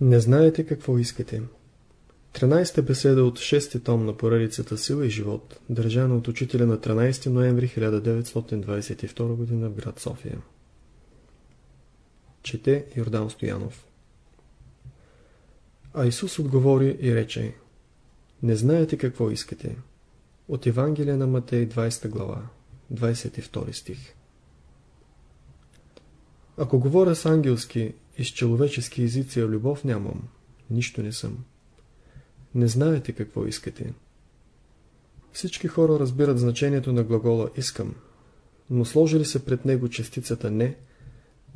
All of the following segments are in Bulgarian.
Не знаете какво искате. 13-та беседа от 6-ти том на поредицата Сила и живот, държана от учителя на 13 ноември 1922 г. в град София. Чете Йордан Стоянов. А Исус отговори и рече Не знаете какво искате. От Евангелие на Матей 20 глава, 22 стих. Ако говоря с ангелски и с човечески езици, любов нямам, нищо не съм. Не знаете какво искате. Всички хора разбират значението на глагола «искам», но сложили се пред него частицата «не»,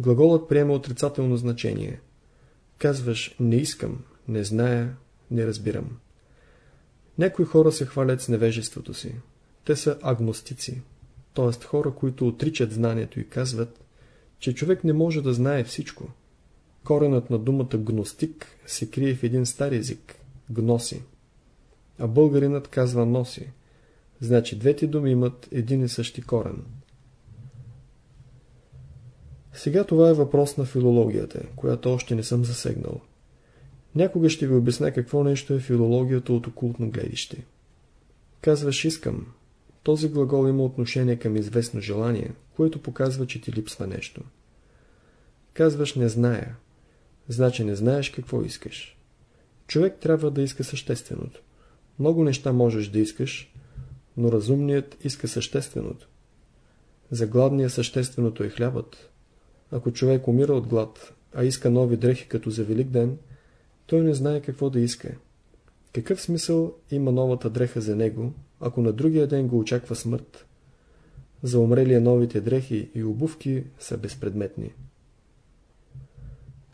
глаголът приема отрицателно значение. Казваш «не искам», «не зная», «не разбирам». Някои хора се хвалят с невежеството си. Те са агностици, т.е. хора, които отричат знанието и казват, че човек не може да знае всичко. Коренът на думата гностик се крие в един стар език – гноси. А българинът казва носи. Значи двете думи имат един и същи корен. Сега това е въпрос на филологията, която още не съм засегнал. Някога ще ви обясня какво нещо е филологията от окултно гледище. Казваш искам. Този глагол има отношение към известно желание, което показва, че ти липсва нещо. Казваш не зная. Значи не знаеш какво искаш. Човек трябва да иска същественото. Много неща можеш да искаш, но разумният иска същественото. За гладния същественото е хлябът. Ако човек умира от глад, а иска нови дрехи като за Велик ден, той не знае какво да иска. Какъв смисъл има новата дреха за него, ако на другия ден го очаква смърт? За умрелия новите дрехи и обувки са безпредметни.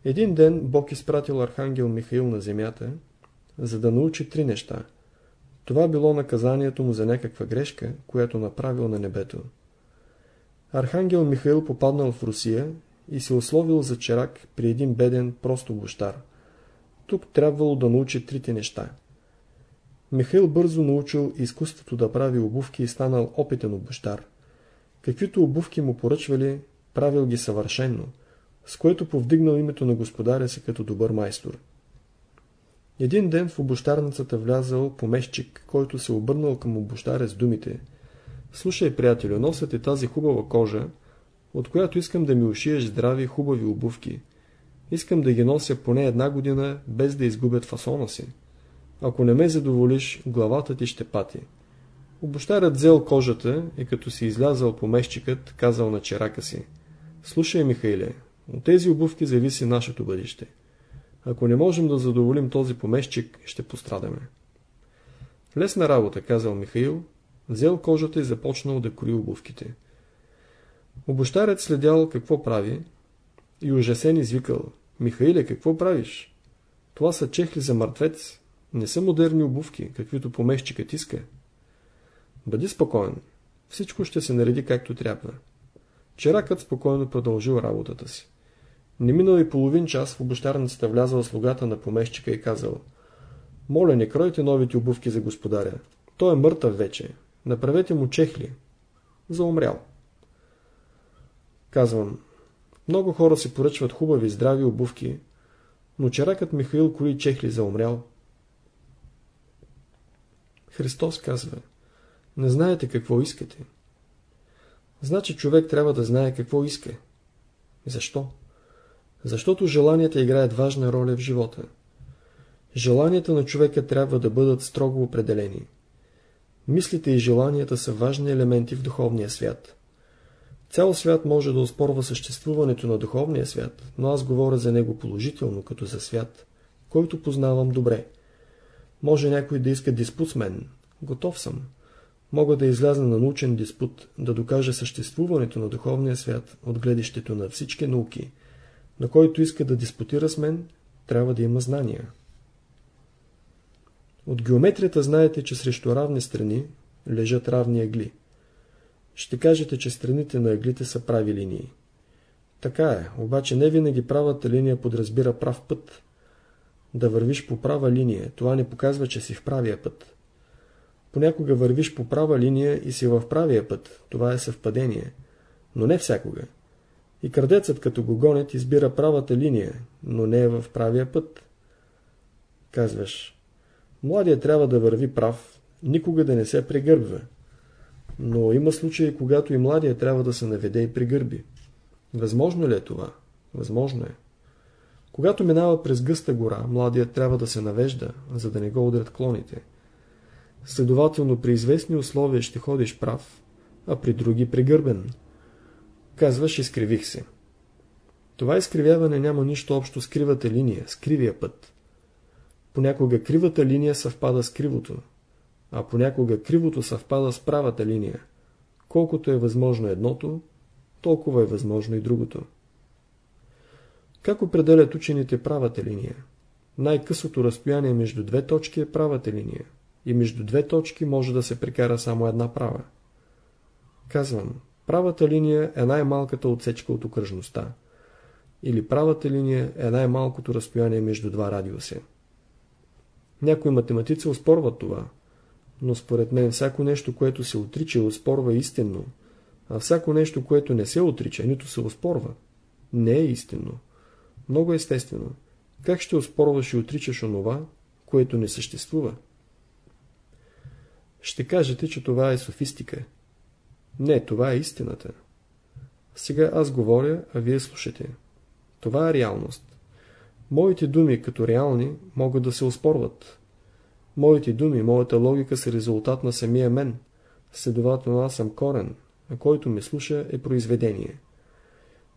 Един ден Бог изпратил Архангел Михаил на земята, за да научи три неща. Това било наказанието му за някаква грешка, която направил на небето. Архангел Михаил попаднал в Русия и се условил за черак при един беден просто бощар. Тук трябвало да научи трите неща. Михаил бързо научил изкуството да прави обувки и станал опитен обущар. Каквито обувки му поръчвали, правил ги съвършенно – с което повдигнал името на господаря си като добър майстор. Един ден в обощарницата влязал помещик, който се обърнал към обощаря с думите Слушай, приятелю, носят и тази хубава кожа, от която искам да ми ушиеш здрави хубави обувки. Искам да ги нося поне една година, без да изгубят фасона си. Ако не ме задоволиш, главата ти ще пати. Обощарят взел кожата и като си излязал помещикът, казал на черака си Слушай, Михайле, от тези обувки зависи нашето бъдеще. Ако не можем да задоволим този помещик, ще пострадаме. Лесна работа, казал Михаил, взел кожата и започнал да крои обувките. Обощарят следял какво прави и ужасен извикал. Михаиле, какво правиш? Това са чехли за мъртвец. Не са модерни обувки, каквито помещикът иска. Бъди спокоен. Всичко ще се нареди както трябва. Черакът спокойно продължил работата си. Не минал и половин час в обощарницата влязал слугата на помещика и казал Моля, не кройте новите обувки за господаря. Той е мъртъв вече. Направете му чехли. Заумрял. Казвам, много хора си поръчват хубави, здрави обувки, но черакът Михаил коли чехли за умрял. Христос казва, не знаете какво искате. Значи човек трябва да знае какво иска. Защо? Защото желанията играят важна роля в живота. Желанията на човека трябва да бъдат строго определени. Мислите и желанията са важни елементи в духовния свят. Цял свят може да оспорва съществуването на духовния свят, но аз говоря за него положително, като за свят, който познавам добре. Може някой да иска диспут с мен. Готов съм. Мога да изляза на научен диспут, да докажа съществуването на духовния свят от гледището на всички науки – на който иска да диспутира с мен, трябва да има знания. От геометрията знаете, че срещу равни страни лежат равни ъгли. Ще кажете, че страните на ъглите са прави линии. Така е, обаче не винаги правата линия подразбира прав път. Да вървиш по права линия, това не показва, че си в правия път. Понякога вървиш по права линия и си в правия път, това е съвпадение, но не всякога. И крадецът, като го гонят, избира правата линия, но не е в правия път. Казваш, младия трябва да върви прав, никога да не се прегърбва. Но има случаи, когато и младия трябва да се наведе и пригърби. Възможно ли е това? Възможно е. Когато минава през гъста гора, младият трябва да се навежда, за да не го удрят клоните. Следователно, при известни условия ще ходиш прав, а при други пригърбен. Казваш, изкривих се. Това изкривяване няма нищо общо с кривата линия, с кривия път. Понякога кривата линия съвпада с кривото, а понякога кривото съвпада с правата линия. Колкото е възможно едното, толкова е възможно и другото. Как определят учените правата линия? Най-късото разстояние между две точки е правата линия и между две точки може да се прекара само една права. Казвам, правата линия е най-малката отсечка от окръжността или правата линия е най-малкото разстояние между два радиуса. Някои математици оспорват това, но според мен всяко нещо, което се отрича и оспорва истинно, а всяко нещо, което не се отрича, нито се оспорва, не е истинно. Много естествено. Как ще оспорваш и отричаш онова, което не съществува? Ще кажете, че това е софистика. Не, това е истината. Сега аз говоря, а вие слушате. Това е реалност. Моите думи като реални могат да се оспорват. Моите думи, моята логика са резултат на самия мен. Следователно аз съм корен, а който ме слуша е произведение.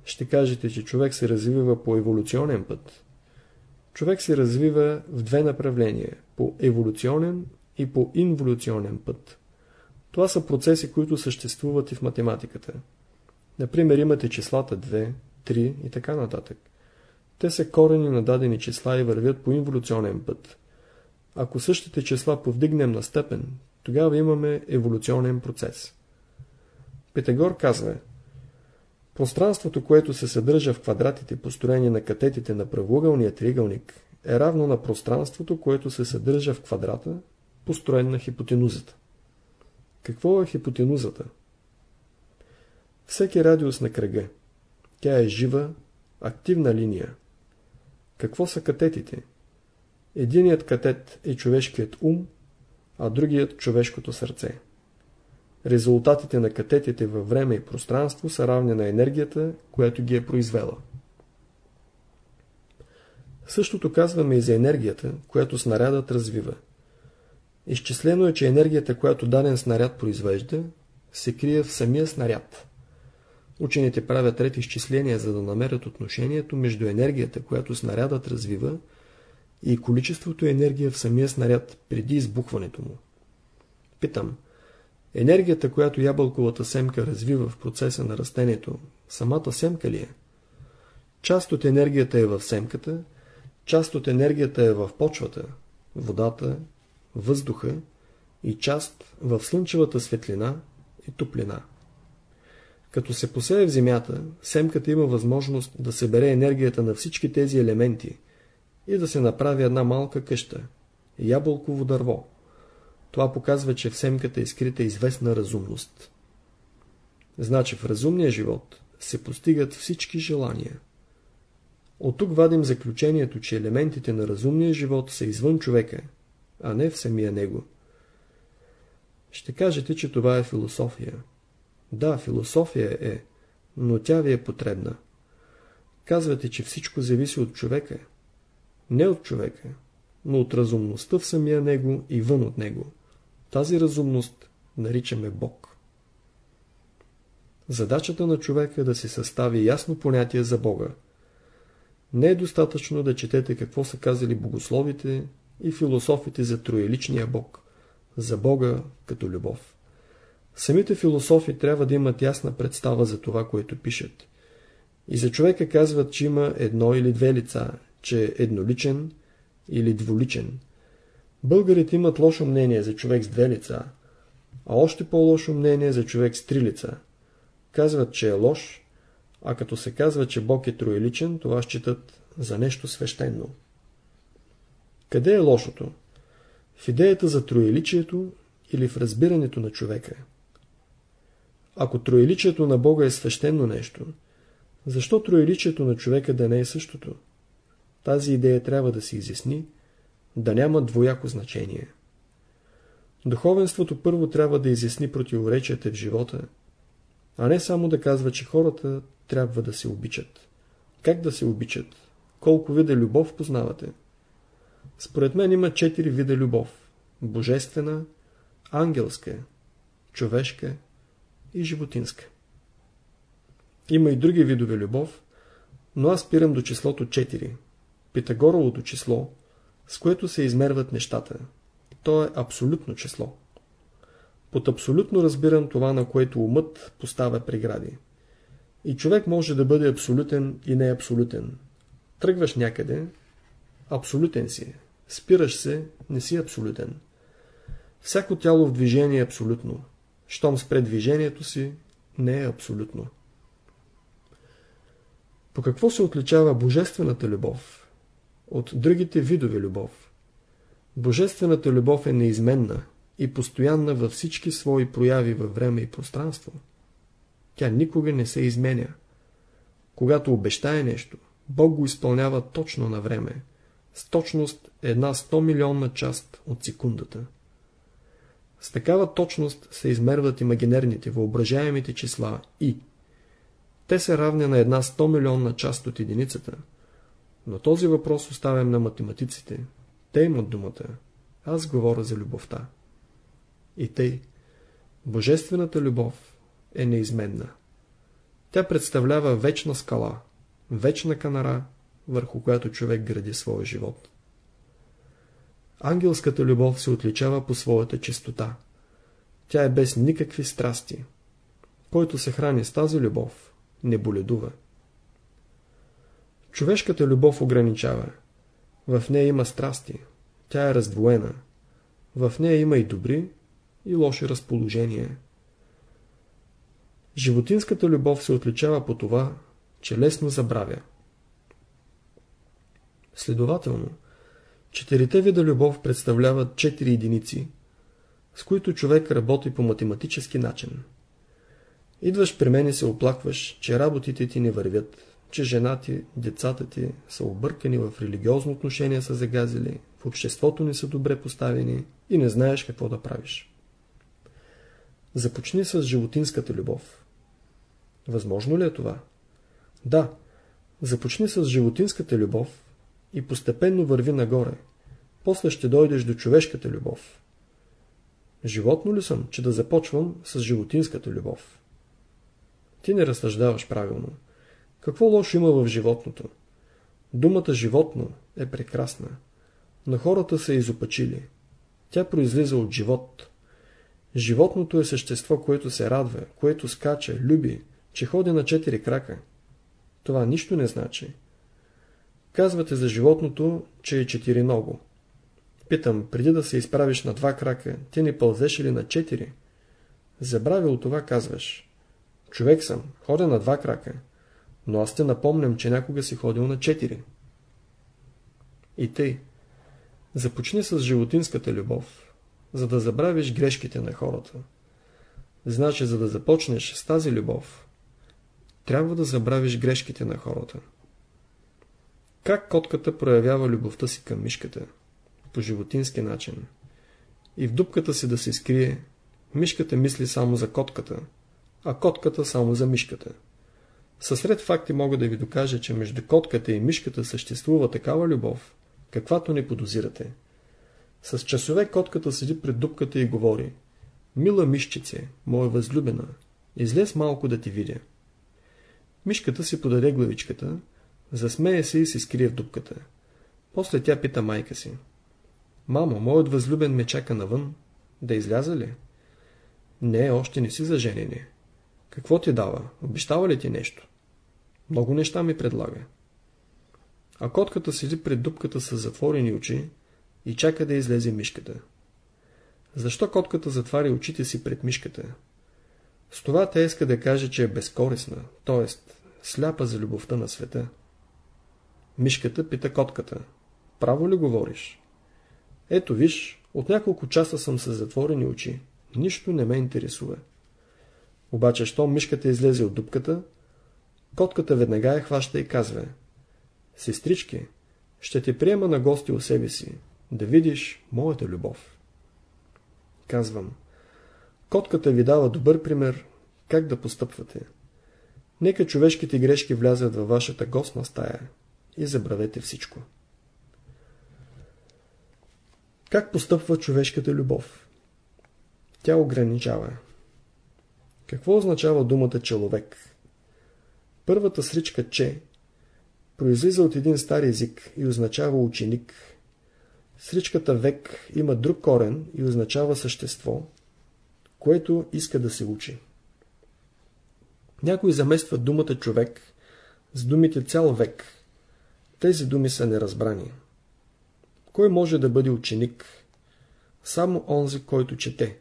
Ще кажете, че човек се развива по еволюционен път. Човек се развива в две направления – по еволюционен и по инволюционен път. Това са процеси, които съществуват и в математиката. Например, имате числата 2, 3 и така нататък. Те са корени на дадени числа и вървят по инволюционен път. Ако същите числа повдигнем на степен, тогава имаме еволюционен процес. Питагор казва, пространството, което се съдържа в квадратите, построени на катетите на правоъгълния триъгълник, е равно на пространството, което се съдържа в квадрата, построен на хипотенузата. Какво е хипотенузата? Всеки радиус на кръга. Тя е жива, активна линия. Какво са катетите? Единият катет е човешкият ум, а другият човешкото сърце. Резултатите на катетите във време и пространство са равни на енергията, която ги е произвела. Същото казваме и за енергията, която снарядът развива. Изчислено е, че енергията, която даден снаряд произвежда, се крие в самия снаряд. Учените правят ред изчисления, за да намерят отношението между енергията, която снарядът развива, и количеството енергия в самия снаряд преди избухването му. Питам, енергията, която ябълковата семка развива в процеса на растението, самата семка ли е? Част от енергията е в семката, част от енергията е в почвата, водата, въздуха и част в слънчевата светлина и топлина. Като се посее в земята, семката има възможност да събере енергията на всички тези елементи и да се направи една малка къща – ябълково дърво. Това показва, че в семката е скрита известна разумност. Значи в разумния живот се постигат всички желания. От тук вадим заключението, че елементите на разумния живот са извън човека, а не в самия него. Ще кажете, че това е философия. Да, философия е, но тя ви е потребна. Казвате, че всичко зависи от човека. Не от човека, но от разумността в самия него и вън от него. Тази разумност наричаме Бог. Задачата на човека е да си състави ясно понятие за Бога. Не е достатъчно да четете какво са казали богословите и философите за троеличния Бог, за Бога като любов. Самите философи трябва да имат ясна представа за това, което пишат. И за човека казват, че има едно или две лица, че е едноличен или дволичен. Българите имат лошо мнение за човек с две лица, а още по-лошо мнение за човек с три лица. Казват, че е лош, а като се казва, че Бог е троеличен, това считат за нещо свещено. Къде е лошото? В идеята за троеличието или в разбирането на човека? Ако троеличието на Бога е свещено нещо, защо троеличието на човека да не е същото? Тази идея трябва да се изясни, да няма двояко значение. Духовенството първо трябва да изясни противоречията в живота, а не само да казва, че хората трябва да се обичат. Как да се обичат? Колко вида любов познавате? Според мен има четири вида любов. Божествена, ангелска, човешка и животинска. Има и други видове любов, но аз спирам до числото 4. Питагоровото число, с което се измерват нещата. То е абсолютно число. Под абсолютно разбирам това, на което умът поставя прегради. И човек може да бъде абсолютен и не абсолютен. Тръгваш някъде, абсолютен си. Спираш се, не си абсолютен. Всяко тяло в движение е абсолютно. Щом спре движението си, не е абсолютно. По какво се отличава божествената любов от другите видове любов? Божествената любов е неизменна и постоянна във всички свои прояви във време и пространство. Тя никога не се изменя. Когато обещае нещо, Бог го изпълнява точно на време, с точност една 100 милионна част от секундата. С такава точност се измерват имагинерните, въображаемите числа и. Те са равни на една 100 милионна част от единицата. Но този въпрос оставям на математиците. Те имат думата. Аз говоря за любовта. И тъй. Божествената любов е неизменна. Тя представлява вечна скала, вечна канара, върху която човек гради своя живот. Ангелската любов се отличава по своята чистота. Тя е без никакви страсти. Който се храни с тази любов, не боледува. Човешката любов ограничава. В нея има страсти. Тя е раздвоена. В нея има и добри, и лоши разположения. Животинската любов се отличава по това, че лесно забравя. Следователно, четирите вида любов представляват четири единици, с които човек работи по математически начин. Идваш при мен и се оплакваш, че работите ти не вървят, че жена ти, децата ти са объркани в религиозно отношение са загазили, в обществото не са добре поставени и не знаеш какво да правиш. Започни с животинската любов. Възможно ли е това? Да, започни с животинската любов и постепенно върви нагоре. После ще дойдеш до човешката любов. Животно ли съм, че да започвам с животинската любов? Ти не разсъждаваш правилно. Какво лошо има в животното? Думата животно е прекрасна, но хората са изопачили. Тя произлиза от живот. Животното е същество, което се радва, което скача, люби, че ходи на четири крака. Това нищо не значи. Казвате за животното, че е четири много. Питам, преди да се изправиш на два крака, ти не пълзеш ли на четири? Забравил това казваш. Човек съм, ходя на два крака, но аз те напомням, че някога си ходил на четири. И тъй. Започни с животинската любов, за да забравиш грешките на хората. Значи, за да започнеш с тази любов, трябва да забравиш грешките на хората. Как котката проявява любовта си към мишката? По животински начин. И в дупката си да се скрие, мишката мисли само за котката, а котката само за мишката. Съсред факти мога да ви докажа, че между котката и мишката съществува такава любов, каквато не подозирате. С часове котката седи пред дупката и говори Мила мишчице, моя възлюбена, излез малко да ти видя. Мишката си подаде главичката, засмее се и се скрие в дупката. После тя пита майка си. Мамо, моят възлюбен ме чака навън. Да изляза ли? Не, още не си заженени. Какво ти дава? Обещава ли ти нещо? Много неща ми предлага. А котката седи пред дупката с затворени очи и чака да излезе мишката. Защо котката затваря очите си пред мишката? С това тя иска да каже, че е безкорисна, т.е. сляпа за любовта на света. Мишката пита котката. Право ли говориш? Ето виж, от няколко часа съм с затворени очи. Нищо не ме интересува. Обаче, що мишката излезе от дупката, котката веднага я хваща и казва Сестрички, ще те приема на гости у себе си. да видиш моята любов. Казвам, котката ви дава добър пример как да постъпвате. Нека човешките грешки влязат във вашата гостна стая и забравете всичко. Как постъпва човешката любов? Тя ограничава. Какво означава думата човек? Първата сричка че произлиза от един стар език и означава ученик. Сричката век има друг корен и означава същество, което иска да се учи. Някой замества думата човек с думите цял век. Тези думи са неразбрани. Кой може да бъде ученик? Само онзи, който чете.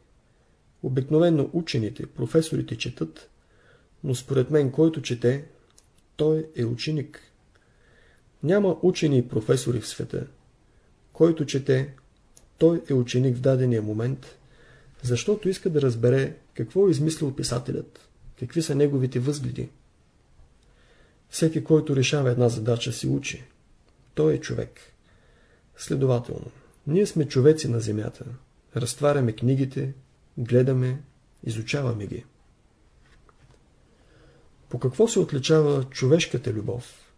Обикновено учените, професорите четат, но според мен, който чете, той е ученик. Няма учени и професори в света. Който чете, той е ученик в дадения момент, защото иска да разбере какво е измислил писателят, какви са неговите възгледи. Всеки, който решава една задача, си учи. Той е човек. Следователно, ние сме човеци на земята. Разтваряме книгите, гледаме, изучаваме ги. По какво се отличава човешката любов?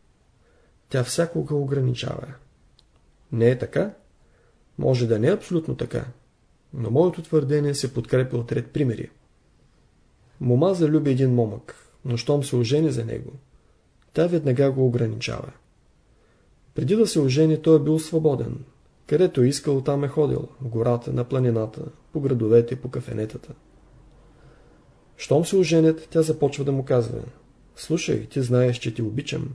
Тя всякога ограничава. Не е така? Може да не е абсолютно така, но моето твърдение се подкрепя от ред примери. Мома залюби един момък, но щом се ожени за него, тя веднага го ограничава. Преди да се ожени, той е бил свободен. Където е искал, там е ходил. В гората, на планината, по градовете, по кафенетата. Щом се оженят, тя започва да му казва. Слушай, ти знаеш, че ти обичам.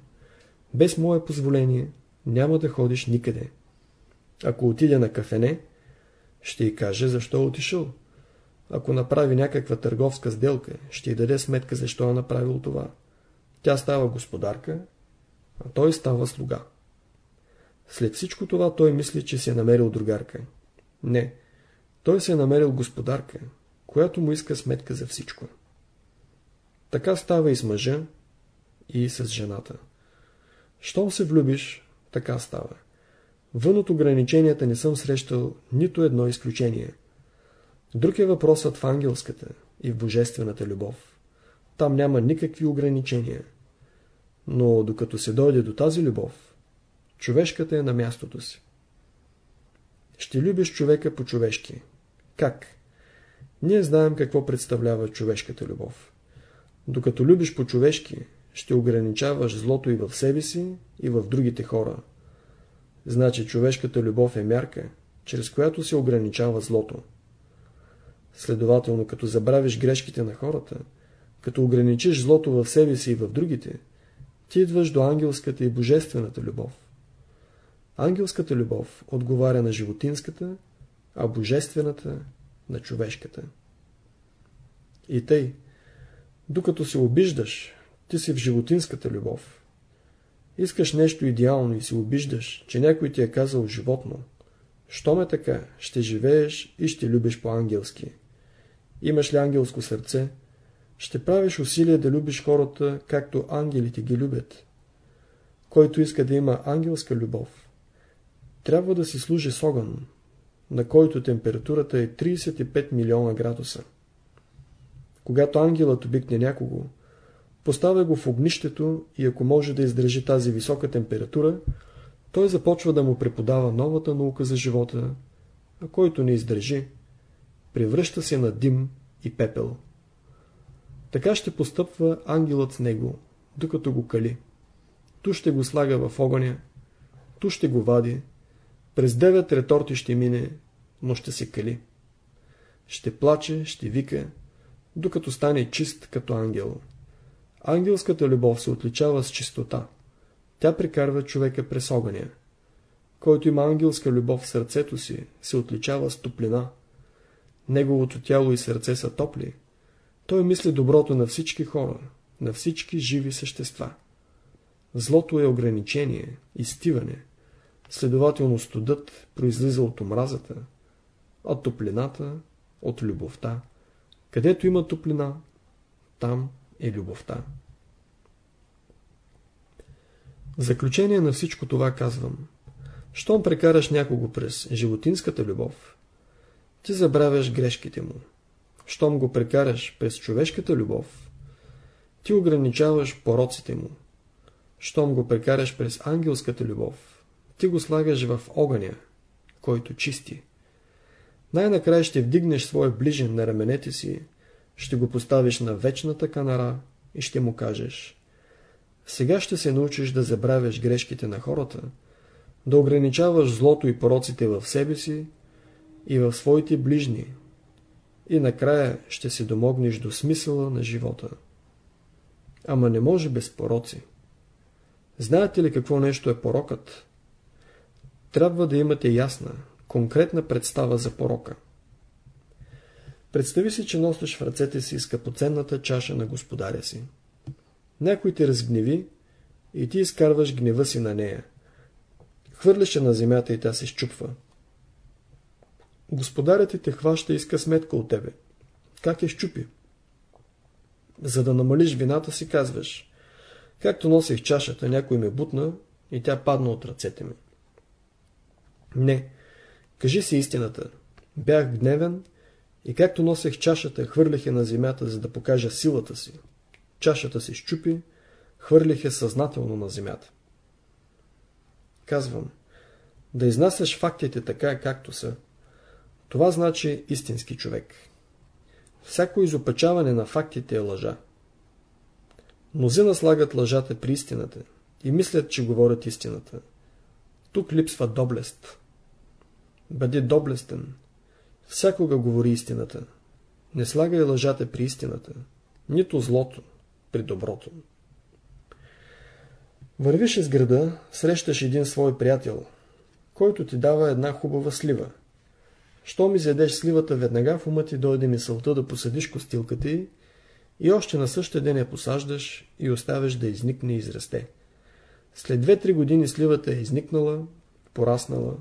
Без мое позволение няма да ходиш никъде. Ако отиде на кафене, ще й каже защо е отишъл. Ако направи някаква търговска сделка, ще й даде сметка защо е направил това. Тя става господарка, а той става слуга. След всичко това той мисли, че си е намерил другарка. Не, той се е намерил господарка, която му иска сметка за всичко. Така става и с мъжа, и с жената. Щом се влюбиш, така става. Вън от ограниченията не съм срещал нито едно изключение. Друг е въпросът в ангелската и в божествената любов. Там няма никакви ограничения. Но докато се дойде до тази любов, човешката е на мястото си. Ще любиш човека по-човешки. Как? Ние знаем какво представлява човешката любов. Докато любиш по-човешки, ще ограничаваш злото и в себе си, и в другите хора. Значи човешката любов е мярка, чрез която се ограничава злото. Следователно, като забравиш грешките на хората, като ограничиш злото в себе си и в другите, ти идваш до ангелската и божествената любов. Ангелската любов отговаря на животинската, а божествената на човешката. И тъй, докато се обиждаш, ти си в животинската любов. Искаш нещо идеално и се обиждаш, че някой ти е казал животно. Що ме така, ще живееш и ще любиш по-ангелски. Имаш ли ангелско сърце, ще правиш усилия да любиш хората, както ангелите ги любят. Който иска да има ангелска любов, трябва да си служи с огън, на който температурата е 35 милиона градуса. Когато ангелът обикне някого, поставя го в огнището и ако може да издържи тази висока температура, той започва да му преподава новата наука за живота, а който не издържи, превръща се на дим и пепел. Така ще постъпва ангелът с него, докато го кали. Ту ще го слага в огъня, ту ще го вади, през девет реторти ще мине, но ще се кали. Ще плаче, ще вика, докато стане чист като ангел. Ангелската любов се отличава с чистота. Тя прикарва човека през огъня. Който има ангелска любов в сърцето си, се отличава с топлина. Неговото тяло и сърце са топли. Той мисли доброто на всички хора, на всички живи същества. Злото е ограничение, изтиване. Следователно студът произлиза от омразата, от топлината, от любовта. Където има топлина, там е любовта. В заключение на всичко това казвам. Щом прекараш някого през животинската любов, ти забравяш грешките му. Щом го прекараш през човешката любов, ти ограничаваш пороците му. Щом го прекараш през ангелската любов, ти го слагаш в огъня, който чисти. Най-накрая ще вдигнеш своя ближен на раменете си, ще го поставиш на вечната канара и ще му кажеш Сега ще се научиш да забравяш грешките на хората, да ограничаваш злото и пороците в себе си и в своите ближни, и накрая ще се домогнеш до смисъла на живота. Ама не може без пороци. Знаете ли какво нещо е порокът? Трябва да имате ясна, конкретна представа за порока. Представи си, че носиш в ръцете си скъпоценната чаша на господаря си. Някой те разгневи и ти изкарваш гнева си на нея. Хвърляш я на земята и тя се щупва. Господарят ти те хваща и иска сметка от тебе. Как я щупи? За да намалиш вината си казваш. Както носих чашата, някой ме бутна и тя падна от ръцете ми. Не, кажи си истината. Бях гневен и както носех чашата, хвърлих я на земята, за да покажа силата си. Чашата се щупи, хвърлих я съзнателно на земята. Казвам, да изнасяш фактите така, както са. Това значи истински човек. Всяко изопачаване на фактите е лъжа. Мнозина слагат лъжата при истината и мислят, че говорят истината. Тук липсва доблест. Бъди доблестен. Всякога говори истината. Не слагай лъжата при истината, нито злото при доброто. Вървиш из града, срещаш един свой приятел, който ти дава една хубава слива. Щом изядеш сливата, веднага в ума ти дойде мисълта да посадиш костилката й и още на същия ден я посаждаш и оставяш да изникне и израсте. След 2-3 години сливата е изникнала, пораснала,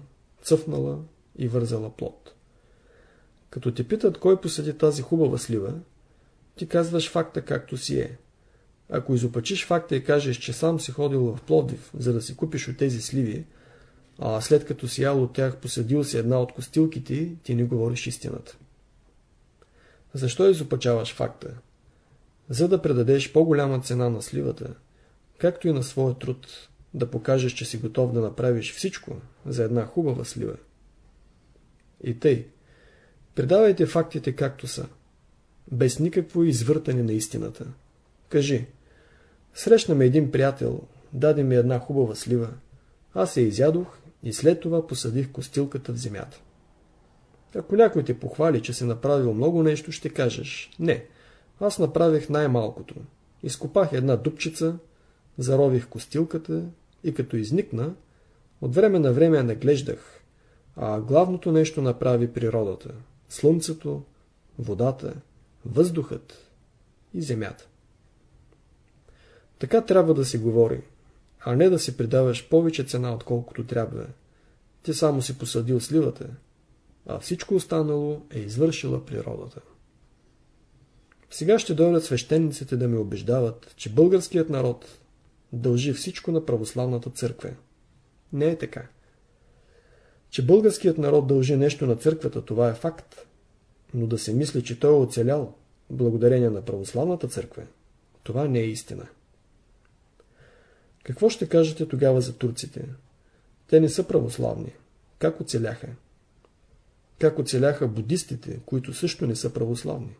цъфнала и вързала плод. Като те питат кой посади тази хубава слива, ти казваш факта както си е. Ако изопачиш факта и кажеш, че сам си ходил в Пловдив, за да си купиш от тези сливи, а след като си ял от тях посадил си една от костилките, ти не говориш истината. Защо изопачаваш факта? За да предадеш по-голяма цена на сливата, както и на своя труд, да покажеш, че си готов да направиш всичко за една хубава слива. И тъй, предавайте фактите както са, без никакво извъртане на истината. Кажи, срещнаме един приятел, даде ми една хубава слива, аз я изядох и след това посадих костилката в земята. Ако някой те похвали, че си направил много нещо, ще кажеш Не, аз направих най-малкото. Изкопах една дупчица, зарових костилката и като изникна, от време на време наглеждах, а главното нещо направи природата – слънцето, водата, въздухът и земята. Така трябва да се говори, а не да си придаваш повече цена, отколкото трябва. Ти само си посадил сливата, а всичко останало е извършила природата. Сега ще дойдат свещениците да ме убеждават, че българският народ дължи всичко на православната църква. Не е така. Че българският народ дължи нещо на църквата, това е факт. Но да се мисли, че той е оцелял благодарение на православната църква, това не е истина. Какво ще кажете тогава за турците? Те не са православни. Как оцеляха? Как оцеляха будистите, които също не са православни?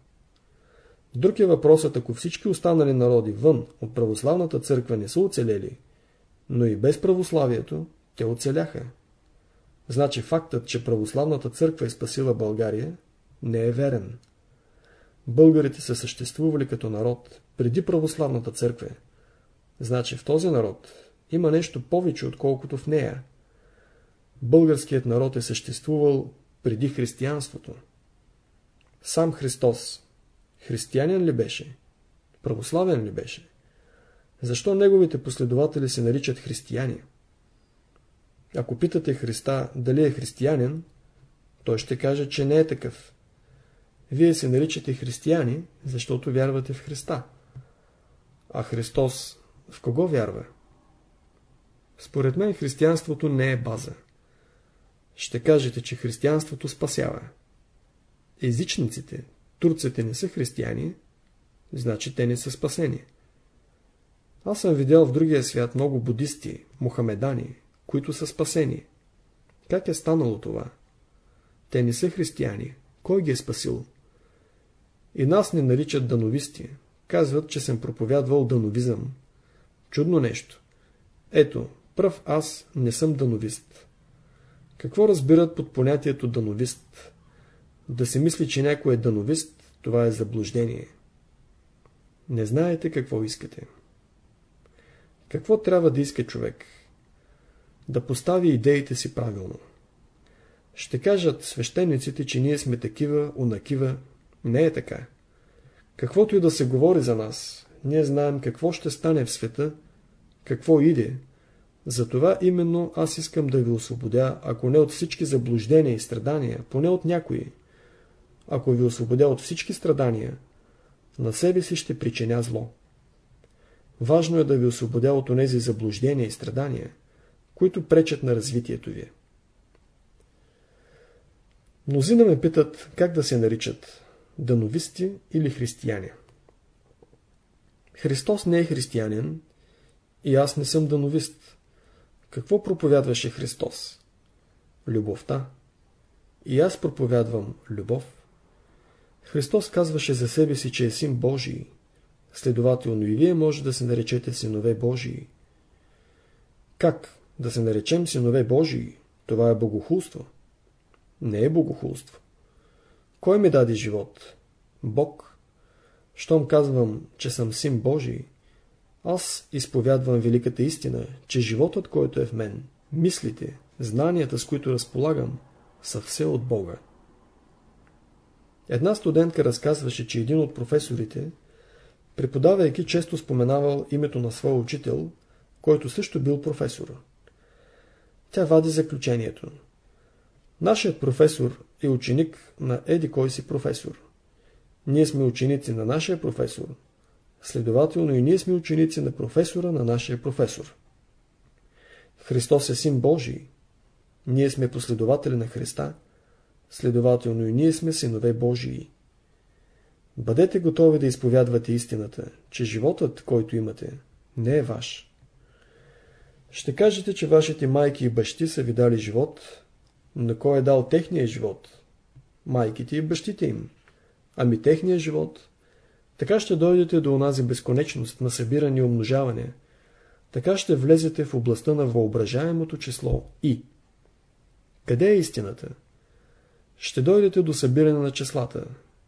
Друг е въпросът, ако всички останали народи вън от православната църква не са оцелели, но и без православието те оцеляха. Значи фактът, че православната църква е спасила България, не е верен. Българите са съществували като народ преди православната църква. Значи в този народ има нещо повече, отколкото в нея. Българският народ е съществувал преди християнството. Сам Христос християнин ли беше? Православен ли беше? Защо неговите последователи се наричат християни? Ако питате Христа дали е християнин, той ще каже, че не е такъв. Вие се наричате християни, защото вярвате в Христа. А Христос в кого вярва? Според мен християнството не е база. Ще кажете, че християнството спасява. Езичниците, турците не са християни, значи те не са спасени. Аз съм видял в другия свят много будисти, мухамедани, които са спасени. Как е станало това? Те не са християни. Кой ги е спасил? И нас не наричат дановисти. Казват, че съм проповядвал дановизъм. Чудно нещо. Ето, пръв аз не съм дановист. Какво разбират под понятието дановист? Да се мисли, че някой е дановист, това е заблуждение. Не знаете какво искате. Какво трябва да иска човек? Да постави идеите си правилно. Ще кажат свещениците, че ние сме такива, унакива. Не е така. Каквото и да се говори за нас, ние знаем какво ще стане в света, какво иде. Затова именно аз искам да ви освободя, ако не от всички заблуждения и страдания, поне от някои. Ако ви освободя от всички страдания, на себе си ще причиня зло. Важно е да ви освободя от онези заблуждения и страдания, които пречат на развитието ви. Мнозина ме питат как да се наричат дановисти или християни. Христос не е християнин и аз не съм дановист. Какво проповядваше Христос? Любовта. И аз проповядвам любов. Христос казваше за себе си, че е син Божий. Следователно и вие може да се наречете синове Божии. Как да се наречем синове Божии? Това е богохулство. Не е богохулство. Кой ми даде живот? Бог. Щом казвам, че съм син Божий, аз изповядвам великата истина, че животът, който е в мен, мислите, знанията, с които разполагам, са все от Бога. Една студентка разказваше, че един от професорите, преподавайки, често споменавал името на своя учител, който също бил професор. Тя вади заключението. Нашият професор е ученик на еди кой си професор. Ние сме ученици на нашия професор. Следователно и ние сме ученици на професора на нашия професор. Христос е син Божий. Ние сме последователи на Христа. Следователно и ние сме синове Божии. Бъдете готови да изповядвате истината, че животът, който имате, не е ваш. Ще кажете, че вашите майки и бащи са ви дали живот, на кой е дал техния живот? Майките и бащите им. Ами техния живот? Така ще дойдете до онази безконечност на събиране и умножаване. Така ще влезете в областта на въображаемото число И. Къде е истината? Ще дойдете до събиране на числата.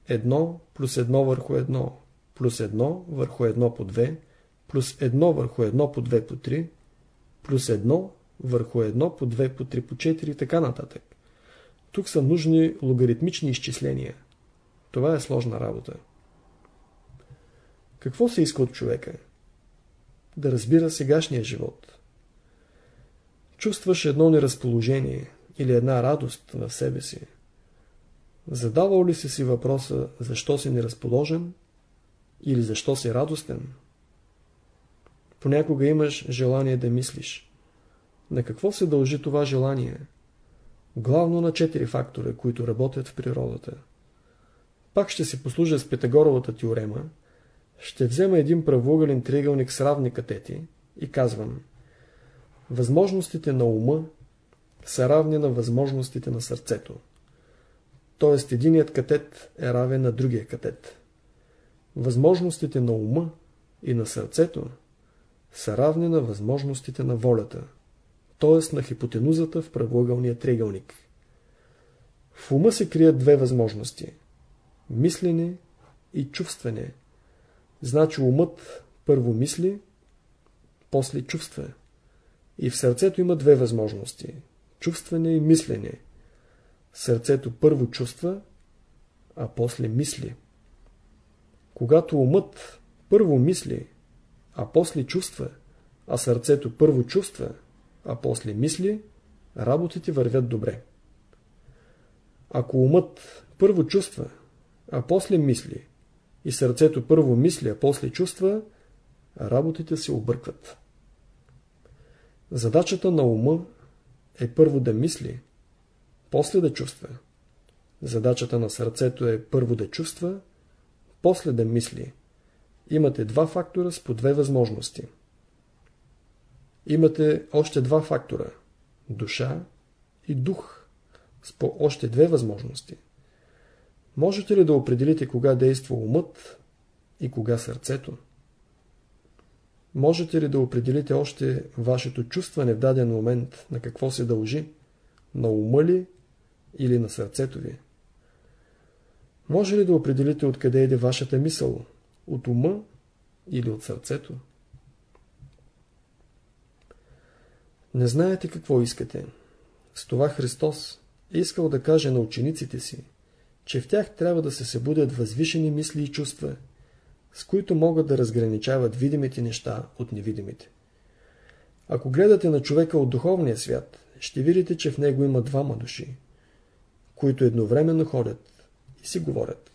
Едно плюс едно върху едно, плюс едно върху едно по две, плюс едно върху едно по две по три, плюс едно върху 1 по 2 по 3 по 4 и така нататък. Тук са нужни логаритмични изчисления. Това е сложна работа. Какво се иска от човека? Да разбира сегашния живот. Чувстваш едно неразположение или една радост в себе си. Задавал ли си си въпроса, защо си неразположен или защо си радостен? Понякога имаш желание да мислиш. На какво се дължи това желание? Главно на четири фактора, които работят в природата. Пак ще се послужа с Питагоровата теорема, ще взема един правоъгълен триъгълник с равни катети и казвам Възможностите на ума са равни на възможностите на сърцето. Тоест единият катет е равен на другия катет. Възможностите на ума и на сърцето са равни на възможностите на волята т.е. на хипотенузата в правоъгълния триъгълник. В ума се крият две възможности – мислене и чувстване. Значи умът първо мисли, после чувства. И в сърцето има две възможности – чувстване и мислене. Сърцето първо чувства, а после мисли. Когато умът първо мисли, а после чувства, а сърцето първо чувства – а после мисли, работите вървят добре. Ако умът първо чувства, а после мисли, и сърцето първо мисли, а после чувства, работите се объркват. Задачата на ума е първо да мисли, после да чувства. Задачата на сърцето е първо да чувства, после да мисли. Имате два фактора с по две възможности. Имате още два фактора – душа и дух, с по още две възможности. Можете ли да определите кога действа умът и кога сърцето? Можете ли да определите още вашето чувстване в даден момент на какво се дължи? На ума ли или на сърцето ви? Може ли да определите откъде иде вашата мисъл? От ума или от сърцето? Не знаете какво искате. С това Христос е искал да каже на учениците си, че в тях трябва да се събудят възвишени мисли и чувства, с които могат да разграничават видимите неща от невидимите. Ако гледате на човека от духовния свят, ще видите, че в него има двама души, които едновременно ходят и си говорят.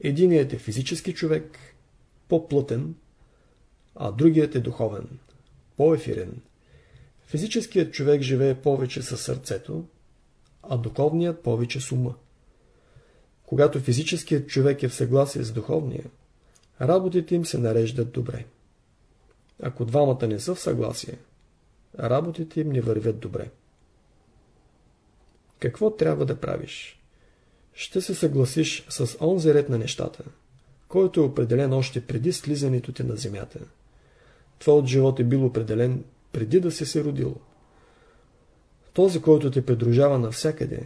Единият е физически човек, по-плътен, а другият е духовен, по-ефирен. Физическият човек живее повече със сърцето, а духовният повече с ума. Когато физическият човек е в съгласие с духовния, работите им се нареждат добре. Ако двамата не са в съгласие, работите им не вървят добре. Какво трябва да правиш? Ще се съгласиш с онзи ред на нещата, който е определен още преди слизането ти на земята. Твоят живот е бил определен преди да си се родил. Този, който те придружава навсякъде,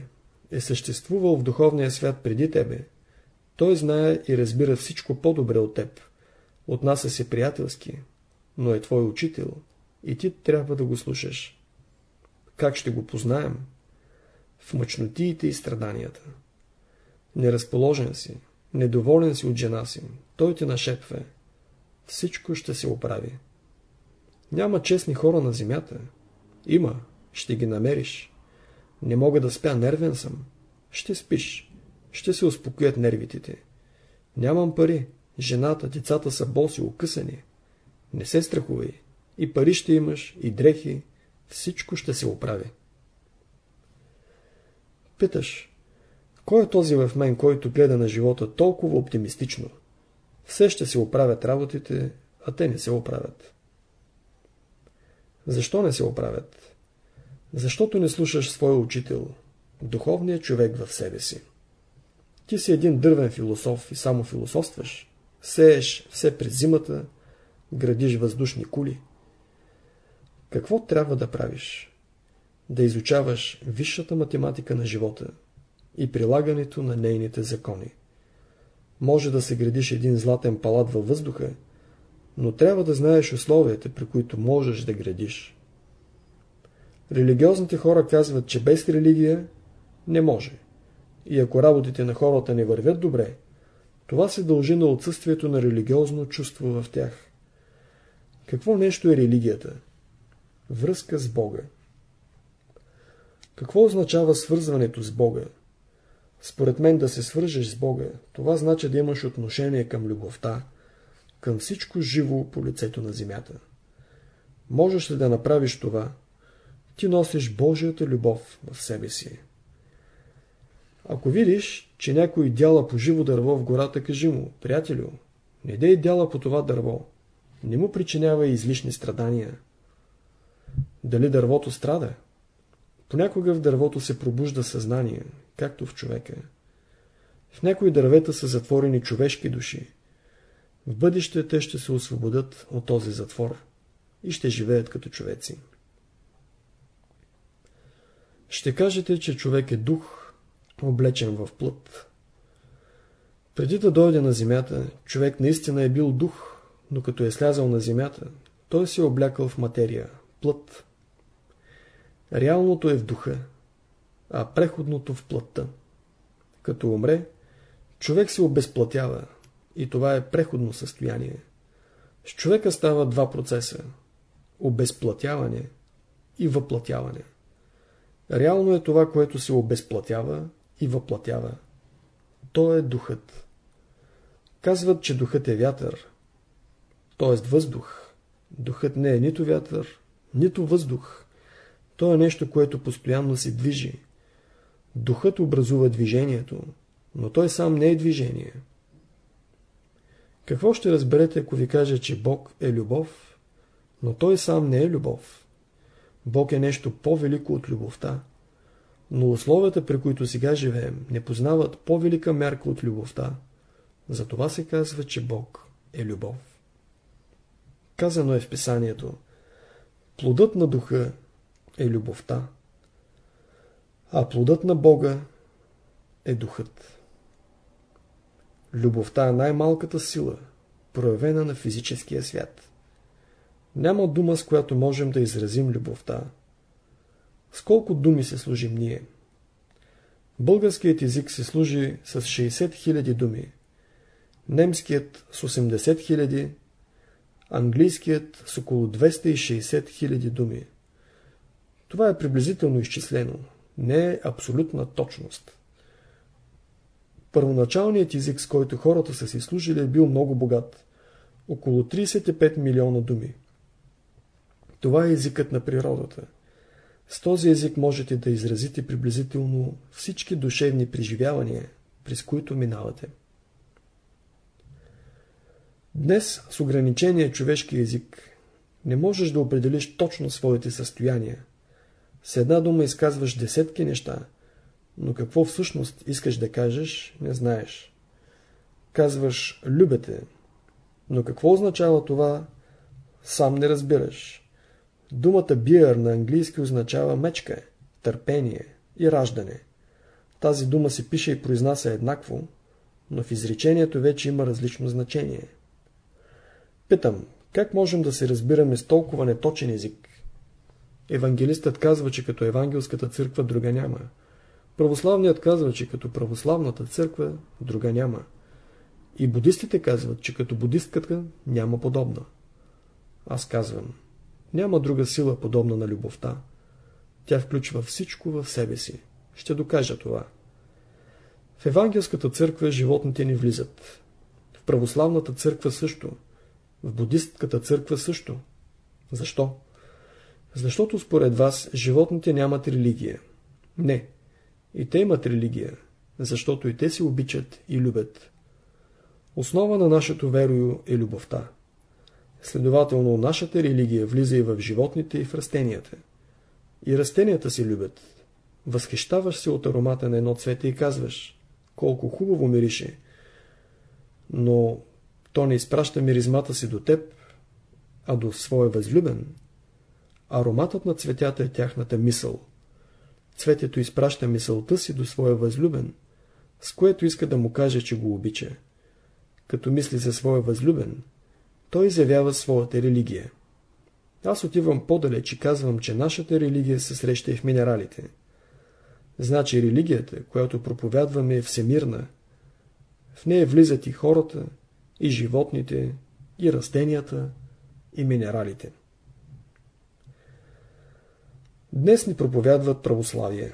е съществувал в духовния свят преди тебе. Той знае и разбира всичко по-добре от теб. Отнася се приятелски, но е твой учител и ти трябва да го слушаш. Как ще го познаем? В мъчнотиите и страданията. Неразположен си, недоволен си от жена си, той те нашепва. Всичко ще се оправи. Няма честни хора на земята. Има, ще ги намериш. Не мога да спя, нервен съм. Ще спиш. Ще се успокоят нервите. Нямам пари. Жената, децата са боси, окъсани. Не се страхувай. И пари ще имаш, и дрехи. Всичко ще се оправи. Питаш, кой е този в мен, който гледа на живота толкова оптимистично? Все ще се оправят работите, а те не се оправят. Защо не се оправят? Защото не слушаш своя учител, духовният човек в себе си. Ти си един дървен философ и само философстваш. Сееш все през зимата, градиш въздушни кули. Какво трябва да правиш? Да изучаваш висшата математика на живота и прилагането на нейните закони. Може да се градиш един златен палат във въздуха, но трябва да знаеш условията, при които можеш да градиш. Религиозните хора казват, че без религия не може. И ако работите на хората не вървят добре, това се дължи на отсъствието на религиозно чувство в тях. Какво нещо е религията? Връзка с Бога. Какво означава свързването с Бога? Според мен да се свържеш с Бога, това значи да имаш отношение към любовта, към всичко живо по лицето на земята. Можеш ли да направиш това? Ти носиш Божията любов в себе си. Ако видиш, че някой дяла по живо дърво в гората, кажи му, приятелю, не дей дяла по това дърво. Не му причинява излишни страдания. Дали дървото страда? Понякога в дървото се пробужда съзнание, както в човека. В някои дървета са затворени човешки души. В бъдеще те ще се освободят от този затвор и ще живеят като човеци. Ще кажете, че човек е дух, облечен в плът. Преди да дойде на земята, човек наистина е бил дух, но като е слязал на земята, той се е облякал в материя, плът. Реалното е в духа, а преходното в плътта. Като умре, човек се обезплатява, и това е преходно състояние. С човека става два процеса – обезплатяване и въплатяване. Реално е това, което се обезплатява и въплатява. То е духът. Казват, че духът е вятър, т.е. въздух. Духът не е нито вятър, нито въздух. То е нещо, което постоянно се движи. Духът образува движението, но той сам не е движение. Какво ще разберете, ако ви кажа, че Бог е любов, но той сам не е любов? Бог е нещо по-велико от любовта. Но условията, при които сега живеем, не познават по-велика мярка от любовта. Затова се казва, че Бог е любов. Казано е в писанието Плодът на духа е любовта, а плодът на Бога е духът. Любовта е най-малката сила, проявена на физическия свят. Няма дума, с която можем да изразим любовта. С колко думи се служим ние? Българският език се служи с 60 000 думи, немският с 80 000, английският с около 260 000 думи. Това е приблизително изчислено, не е абсолютна точност. Първоначалният език, с който хората са си служили, е бил много богат. Около 35 милиона думи. Това е езикът на природата. С този език можете да изразите приблизително всички душевни преживявания, през които минавате. Днес с ограничения човешки език не можеш да определиш точно своите състояния. С една дума изказваш десетки неща, но какво всъщност искаш да кажеш, не знаеш. Казваш «любете», но какво означава това, сам не разбираш. Думата «биер» на английски означава мечка, търпение и раждане. Тази дума се пише и произнася еднакво, но в изречението вече има различно значение. Питам, как можем да се разбираме с толкова неточен език? Евангелистът казва, че като евангелската църква друга няма. Православният казва, че като православната църква друга няма. И будистите казват, че като будистката няма подобна. Аз казвам, няма друга сила подобна на любовта. Тя включва всичко в себе си. Ще докажа това. В евангелската църква животните ни влизат. В православната църква също. В будистката църква също. Защо? Защото според вас животните нямат религия. Не. И те имат религия, защото и те се обичат и любят. Основа на нашето верою е любовта. Следователно, нашата религия влиза и в животните, и в растенията. И растенията се любят. Възхищаваш се от аромата на едно цвете и казваш, колко хубаво мирише. Но то не изпраща миризмата си до теб, а до своя възлюбен. Ароматът на цветята е тяхната мисъл. Цветето изпраща мисълта си до своя възлюбен, с което иска да му каже, че го обича. Като мисли за своя възлюбен, той изявява своята религия. Аз отивам по-далеч и казвам, че нашата религия се среща и в минералите. Значи религията, която проповядваме е всемирна. В нея влизат и хората, и животните, и растенията, и минералите. Днес ни проповядват православие.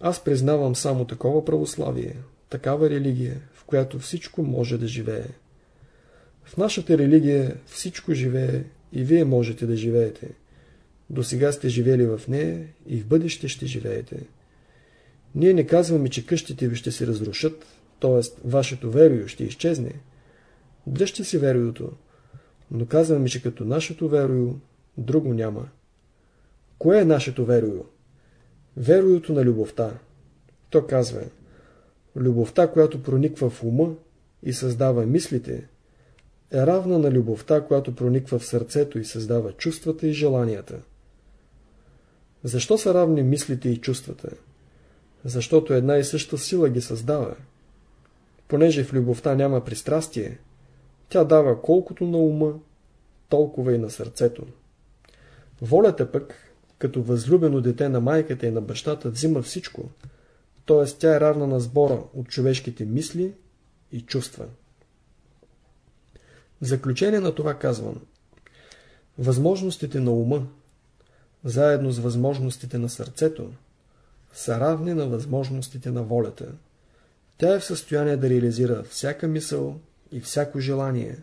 Аз признавам само такова православие, такава религия, в която всичко може да живее. В нашата религия всичко живее и вие можете да живеете. До сега сте живели в нея и в бъдеще ще живеете. Ние не казваме, че къщите ви ще се разрушат, т.е. вашето верою ще изчезне. Дръжте си вероюто, но казваме, че като нашето верою, друго няма. Кое е нашето верою? Вероюто на любовта. То казва, любовта, която прониква в ума и създава мислите, е равна на любовта, която прониква в сърцето и създава чувствата и желанията. Защо са равни мислите и чувствата? Защото една и съща сила ги създава. Понеже в любовта няма пристрастие, тя дава колкото на ума, толкова и на сърцето. Волята пък, като възлюбено дете на майката и на бащата, взима всичко, т.е. тя е равна на сбора от човешките мисли и чувства. В заключение на това казвам. Възможностите на ума, заедно с възможностите на сърцето, са равни на възможностите на волята. Тя е в състояние да реализира всяка мисъл и всяко желание.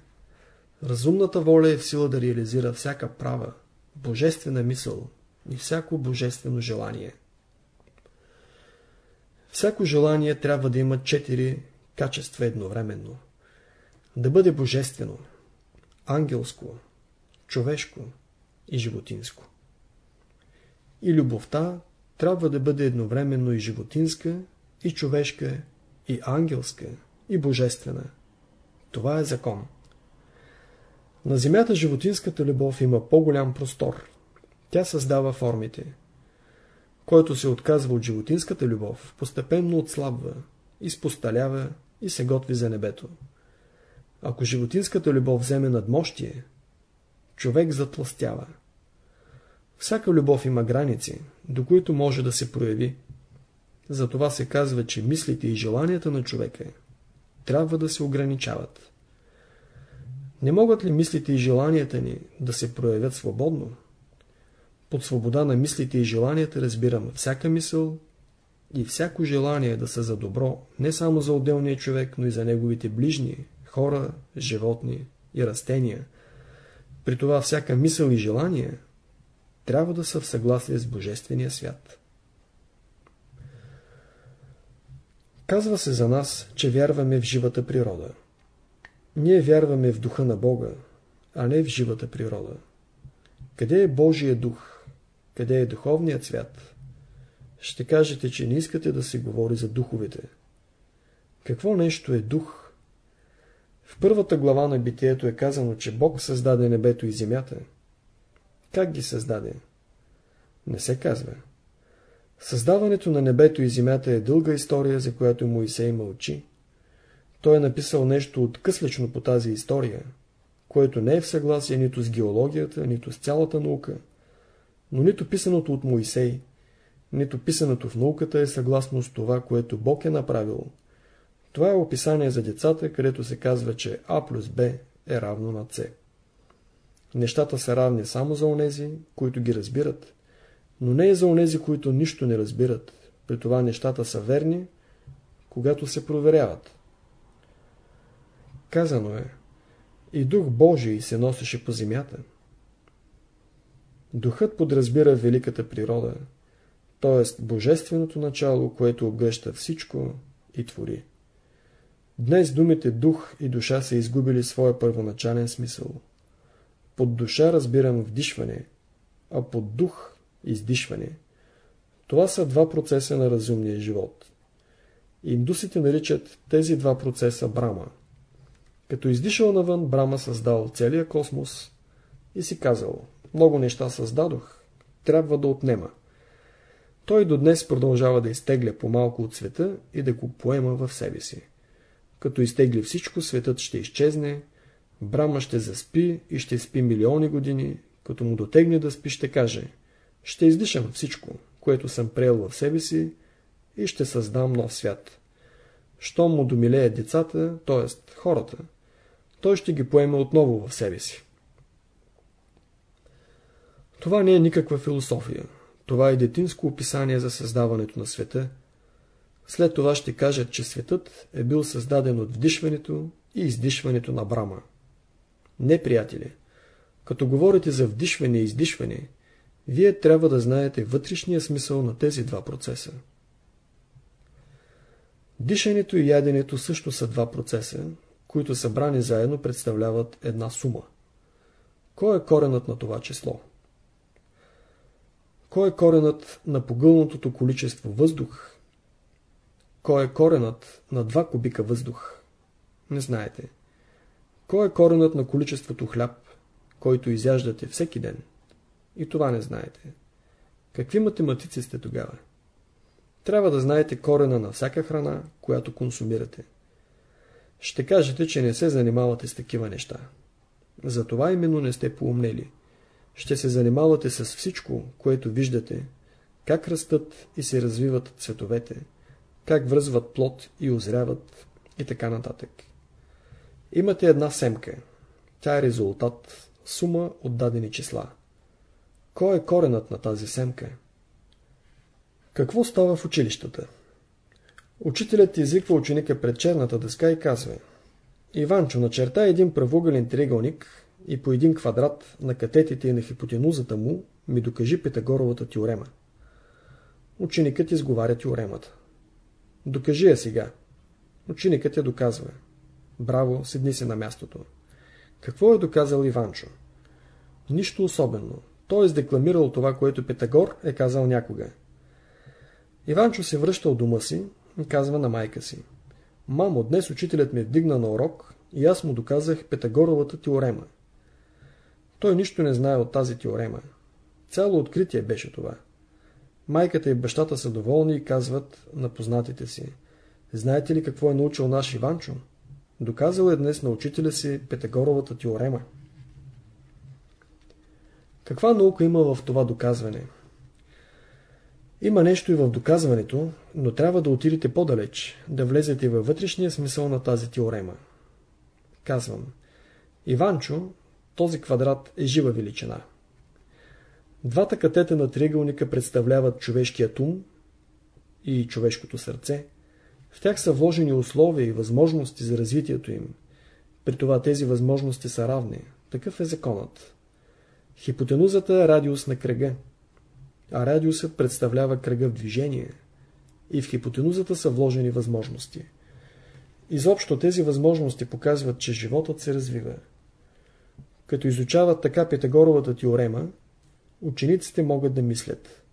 Разумната воля е в сила да реализира всяка права, божествена мисъл и всяко божествено желание. Всяко желание трябва да има четири качества едновременно. Да бъде божествено, ангелско, човешко и животинско. И любовта трябва да бъде едновременно и животинска, и човешка, и ангелска, и божествена. Това е закон. На земята животинската любов има по-голям простор. Тя създава формите. Който се отказва от животинската любов, постепенно отслабва, изпосталява и се готви за небето. Ако животинската любов вземе надмощие, човек затластява. Всяка любов има граници, до които може да се прояви. Затова се казва, че мислите и желанията на човека трябва да се ограничават. Не могат ли мислите и желанията ни да се проявят свободно? Под свобода на мислите и желанията разбирам всяка мисъл и всяко желание да са за добро не само за отделния човек, но и за неговите ближни, хора, животни и растения. При това всяка мисъл и желание трябва да са в съгласие с Божествения свят. Казва се за нас, че вярваме в живата природа. Ние вярваме в духа на Бога, а не в живата природа. Къде е Божия дух? Къде е духовният свят? Ще кажете, че не искате да се говори за духовете. Какво нещо е дух? В първата глава на битието е казано, че Бог създаде небето и земята. Как ги създаде? Не се казва. Създаването на небето и земята е дълга история, за която Моисей мълчи. Той е написал нещо откъслечно по тази история, което не е в съгласие нито с геологията, нито с цялата наука, но нито писаното от Моисей, нито писаното в науката е съгласно с това, което Бог е направил. Това е описание за децата, където се казва, че А плюс Б е равно на С. Нещата са равни само за онези, които ги разбират, но не и за онези, които нищо не разбират. При това нещата са верни, когато се проверяват. Казано е, и Дух Божий се носеше по земята. Духът подразбира великата природа, т.е. божественото начало, което обгръща всичко и твори. Днес думите дух и душа са изгубили своя първоначален смисъл. Под душа разбирам вдишване, а под дух – издишване. Това са два процеса на разумния живот. Индусите наричат тези два процеса Брама. Като издишал навън, Брама създал целия космос и си казал, много неща създадох, трябва да отнема. Той до днес продължава да изтегля по-малко от света и да го поема в себе си. Като изтегли всичко, светът ще изчезне, Брама ще заспи и ще спи милиони години, като му дотегне да спи, ще каже Ще издишам всичко, което съм приел в себе си и ще създам нов свят. Щом му домилеят децата, т.е. хората, той ще ги поеме отново в себе си. Това не е никаква философия. Това е детинско описание за създаването на света. След това ще кажат, че светът е бил създаден от вдишването и издишването на Брама. Не, приятели, като говорите за вдишване и издишване, вие трябва да знаете вътрешния смисъл на тези два процеса. Дишането и яденето също са два процеса, които събрани заедно представляват една сума. Кой е коренът на това число? Кой е коренът на погълнатото количество въздух? Кой е коренът на 2 кубика въздух? Не знаете. Кой е коренът на количеството хляб, който изяждате всеки ден? И това не знаете. Какви математици сте тогава? Трябва да знаете корена на всяка храна, която консумирате. Ще кажете, че не се занимавате с такива неща. Затова именно не сте поумнели. Ще се занимавате с всичко, което виждате, как растат и се развиват цветовете, как връзват плод и озряват и така нататък. Имате една семка. Тя е резултат, сума от дадени числа. Кой е коренът на тази семка? Какво става в училищата? Учителят извиква ученика пред черната дъска и казва Иванчо, начерта един правоъгълен триъгълник и по един квадрат на катетите и на хипотенузата му ми докажи Питагоровата теорема. Ученикът изговаря теоремата. Докажи я сега. Ученикът я доказва. Браво, седни си на мястото. Какво е доказал Иванчо? Нищо особено. Той е издекламирал това, което Петагор е казал някога. Иванчо се връща от дома си и казва на майка си. Мамо, днес учителят ми вдигна на урок и аз му доказах Петагоровата теорема. Той нищо не знае от тази теорема. Цяло откритие беше това. Майката и бащата са доволни и казват на познатите си. Знаете ли какво е научил наш Иванчо? Доказал е днес на учителя си Петагоровата теорема. Каква наука има в това доказване? Има нещо и в доказването, но трябва да отидете по-далеч, да влезете във вътрешния смисъл на тази теорема. Казвам, Иванчо, този квадрат е жива величина. Двата катета на триъгълника представляват човешкият ум и човешкото сърце. В тях са вложени условия и възможности за развитието им. При това тези възможности са равни. Такъв е законът. Хипотенузата е радиус на кръга, а радиусът представлява кръга в движение. И в хипотенузата са вложени възможности. Изобщо тези възможности показват, че животът се развива. Като изучават така Питагоровата теорема, учениците могат да мислят.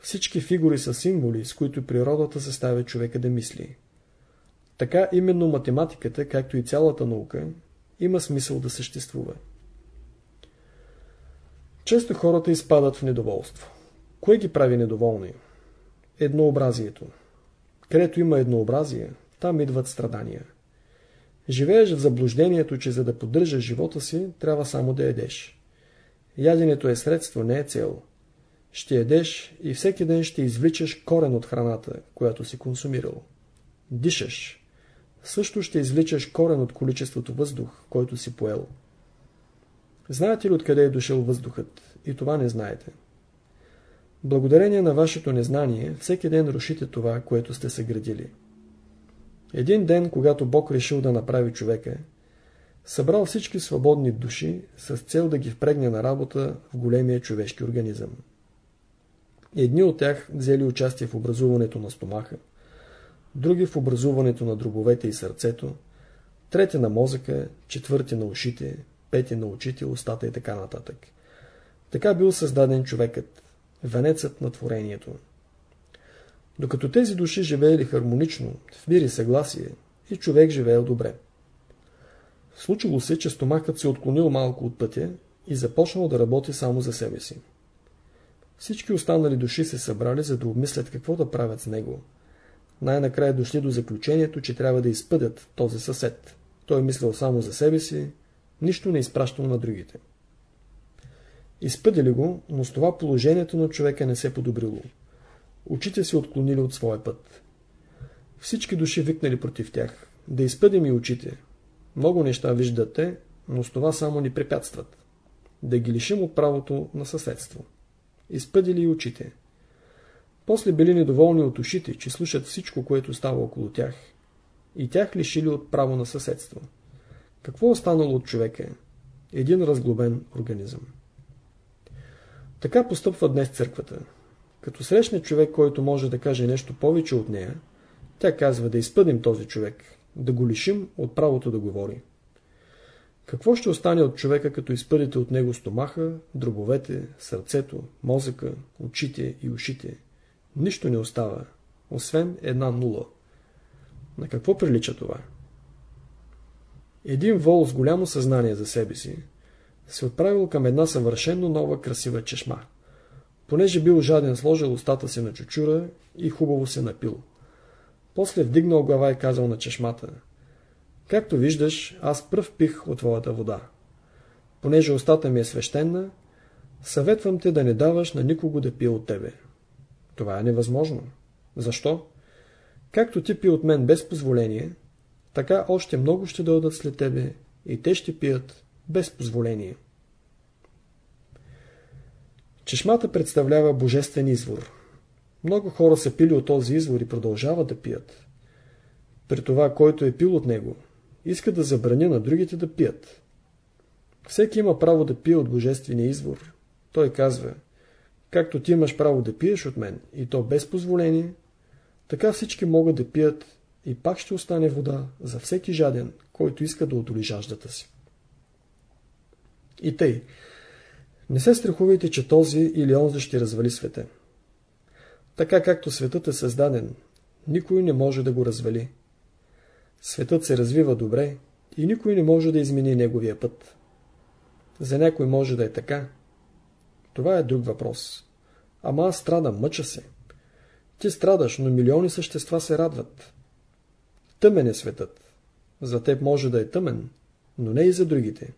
Всички фигури са символи, с които природата съставя човека да мисли. Така именно математиката, както и цялата наука, има смисъл да съществува. Често хората изпадат в недоволство. Кое ги прави недоволни? Еднообразието. Където има еднообразие, там идват страдания. Живееш в заблуждението, че за да поддържаш живота си, трябва само да едеш. Яденето е средство, не е цел. Ще ядеш и всеки ден ще извличаш корен от храната, която си консумирал. Дишаш. Също ще извличаш корен от количеството въздух, който си поел. Знаете ли откъде е дошъл въздухът? И това не знаете. Благодарение на вашето незнание, всеки ден рушите това, което сте съградили. Един ден, когато Бог решил да направи човека, събрал всички свободни души с цел да ги впрегне на работа в големия човешки организъм. Едни от тях взели участие в образуването на стомаха, други в образуването на дробовете и сърцето, трети на мозъка, четвърти на ушите, пети на очите, устата и така нататък. Така бил създаден човекът, венецът на творението. Докато тези души живеели хармонично, в мир и съгласие, и човек живеел добре. Случило се, че стомахът се отклонил малко от пътя и започнал да работи само за себе си. Всички останали души се събрали, за да обмислят какво да правят с него. Най-накрая дошли до заключението, че трябва да изпъдят този съсед. Той мислял само за себе си, нищо не изпращал на другите. Изпъдили го, но с това положението на човека не се подобрило. Очите се отклонили от своя път. Всички души викнали против тях. Да изпъдим и очите. Много неща виждате, но с това само ни препятстват. Да ги лишим от правото на съседство. Изпъдили и очите. После били недоволни от ушите, че слушат всичко, което става около тях. И тях лишили от право на съседство. Какво останало от човека? Един разглобен организъм. Така постъпва днес църквата. Като срещне човек, който може да каже нещо повече от нея, тя казва да изпъдим този човек, да го лишим от правото да говори. Какво ще остане от човека, като изпъдите от него стомаха, дробовете, сърцето, мозъка, очите и ушите? Нищо не остава, освен една нула. На какво прилича това? Един вол с голямо съзнание за себе си се отправил към една съвършенно нова красива чешма. Понеже бил жаден, сложил устата си на чучура и хубаво се напил. После вдигнал глава и казал на чешмата. Както виждаш, аз пръв пих от твоята вода. Понеже устата ми е свещена, съветвам те да не даваш на никого да пие от тебе. Това е невъзможно. Защо? Както ти пи от мен без позволение, така още много ще дойдат след тебе и те ще пият без позволение. Чешмата представлява божествен извор. Много хора са пили от този извор и продължават да пият. При това, който е пил от него, иска да забрани на другите да пият. Всеки има право да пие от божествения извор. Той казва, както ти имаш право да пиеш от мен, и то без позволение, Така всички могат да пият и пак ще остане вода за всеки жаден, който иска да отоли жаждата си. И тъй, не се страхувайте, че този или онзи ще развали света. Така както светът е създаден, никой не може да го развали. Светът се развива добре и никой не може да измени неговия път. За някой може да е така. Това е друг въпрос. Ама аз страдам, мъча се. Ти страдаш, но милиони същества се радват. Тъмен е светът. За теб може да е тъмен, но не и за другите.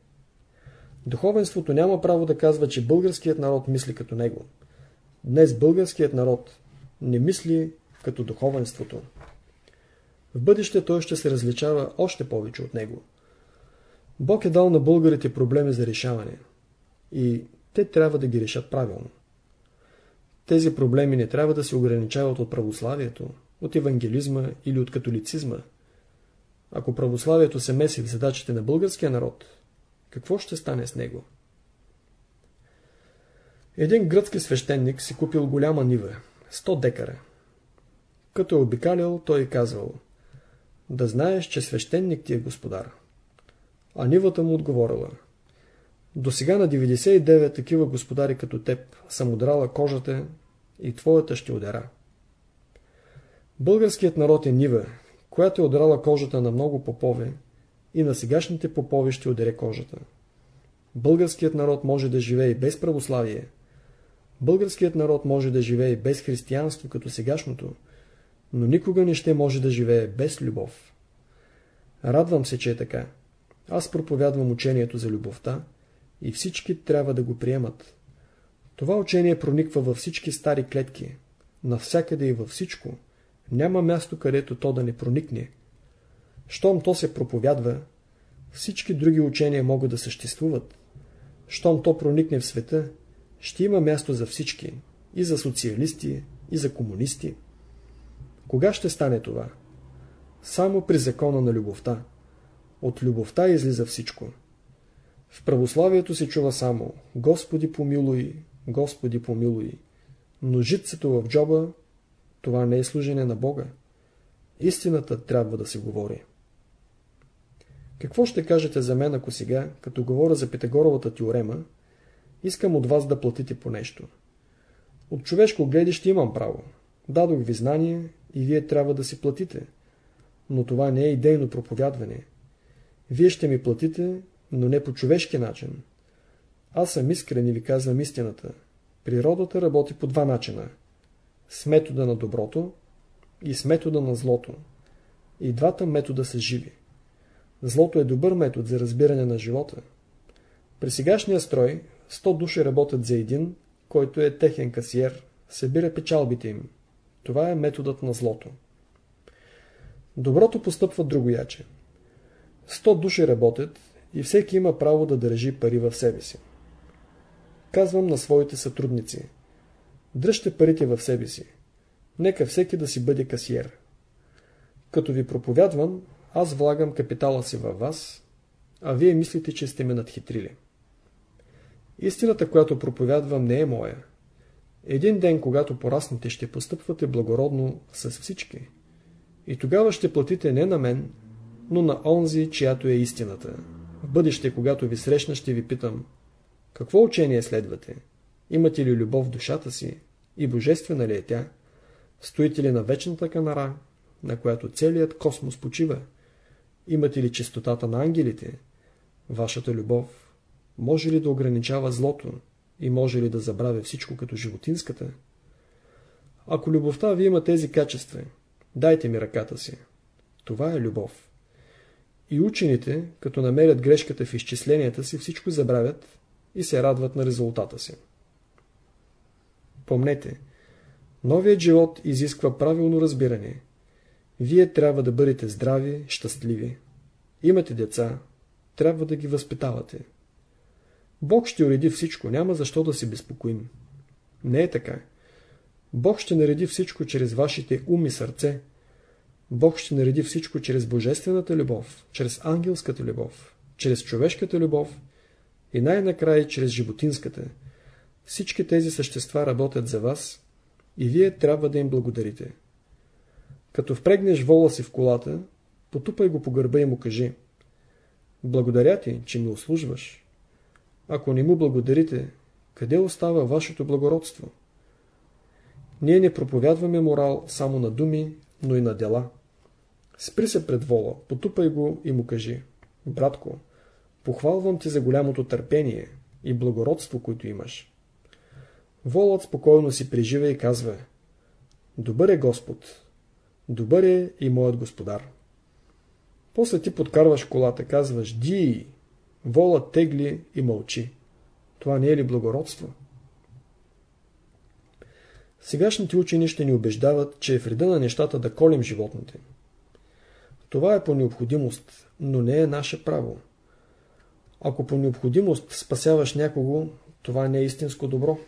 Духовенството няма право да казва, че българският народ мисли като него. Днес българският народ не мисли като духовенството. В бъдеще той ще се различава още повече от него. Бог е дал на българите проблеми за решаване. И те трябва да ги решат правилно. Тези проблеми не трябва да се ограничават от православието, от евангелизма или от католицизма. Ако православието се меси в задачите на българския народ, какво ще стане с него? Един гръцки свещеник си купил голяма нива, 100 декара. Като е обикалял, той е казвал Да знаеш, че свещеник ти е господар. А нивата му отговорила До сега на 99 такива господари като теб съм удрала кожата и твоята ще удара. Българският народ е нива, която е удрала кожата на много попове и на сегашните попови ще ударе кожата. Българският народ може да живее без православие. Българският народ може да живее без християнство като сегашното, но никога не ще може да живее без любов. Радвам се, че е така. Аз проповядвам учението за любовта и всички трябва да го приемат. Това учение прониква във всички стари клетки, навсякъде и във всичко. Няма място, където то да не проникне. Щом то се проповядва, всички други учения могат да съществуват. Щом то проникне в света, ще има място за всички, и за социалисти, и за комунисти. Кога ще стане това? Само при закона на любовта. От любовта излиза всичко. В православието се чува само Господи помилуй, Господи помилуй. Но житцето в джоба, това не е служене на Бога. Истината трябва да се говори. Какво ще кажете за мен, ако сега, като говоря за Питагоровата теорема, искам от вас да платите по нещо? От човешко гледище имам право. Дадох ви знание и вие трябва да си платите. Но това не е идейно проповядване. Вие ще ми платите, но не по човешки начин. Аз съм искрен и ви казвам истината. Природата работи по два начина. С метода на доброто и с метода на злото. И двата метода са живи. Злото е добър метод за разбиране на живота. При сегашния строй 100 души работят за един, който е техен касиер, събира печалбите им. Това е методът на злото. Доброто постъпва другояче. 100 души работят и всеки има право да държи пари в себе си. Казвам на своите сътрудници. Дръжте парите в себе си. Нека всеки да си бъде касиер. Като ви проповядвам, аз влагам капитала си във вас, а вие мислите, че сте ме надхитрили. Истината, която проповядвам, не е моя. Един ден, когато пораснете, ще постъпвате благородно с всички. И тогава ще платите не на мен, но на онзи, чиято е истината. В бъдеще, когато ви срещна, ще ви питам, какво учение следвате? Имате ли любов в душата си? И божествена ли е тя? Стоите ли на вечната канара, на която целият космос почива? Имате ли чистотата на ангелите? Вашата любов може ли да ограничава злото и може ли да забравя всичко като животинската? Ако любовта ви има тези качества, дайте ми ръката си. Това е любов. И учените, като намерят грешката в изчисленията си, всичко забравят и се радват на резултата си. Помнете, новият живот изисква правилно разбиране. Вие трябва да бъдете здрави, щастливи. Имате деца, трябва да ги възпитавате. Бог ще уреди всичко, няма защо да се безпокоим. Не е така. Бог ще нареди всичко чрез вашите ум и сърце. Бог ще нареди всичко чрез божествената любов, чрез ангелската любов, чрез човешката любов и най-накрая чрез животинската. Всички тези същества работят за вас и вие трябва да им благодарите. Като впрегнеш вола си в колата, потупай го по гърба и му кажи Благодаря ти, че ми услужваш. Ако не му благодарите, къде остава вашето благородство? Ние не проповядваме морал само на думи, но и на дела. Спри се пред вола, потупай го и му кажи Братко, похвалвам ти за голямото търпение и благородство, които имаш. Волът спокойно си прежива и казва Добър е Господ, добър е и моят господар. После ти подкарваш колата, казваш Ди, волът тегли и мълчи. Това не е ли благородство? Сегашните учени ще ни убеждават, че е вреда на нещата да колем животните. Това е по необходимост, но не е наше право. Ако по необходимост спасяваш някого, това не е истинско добро.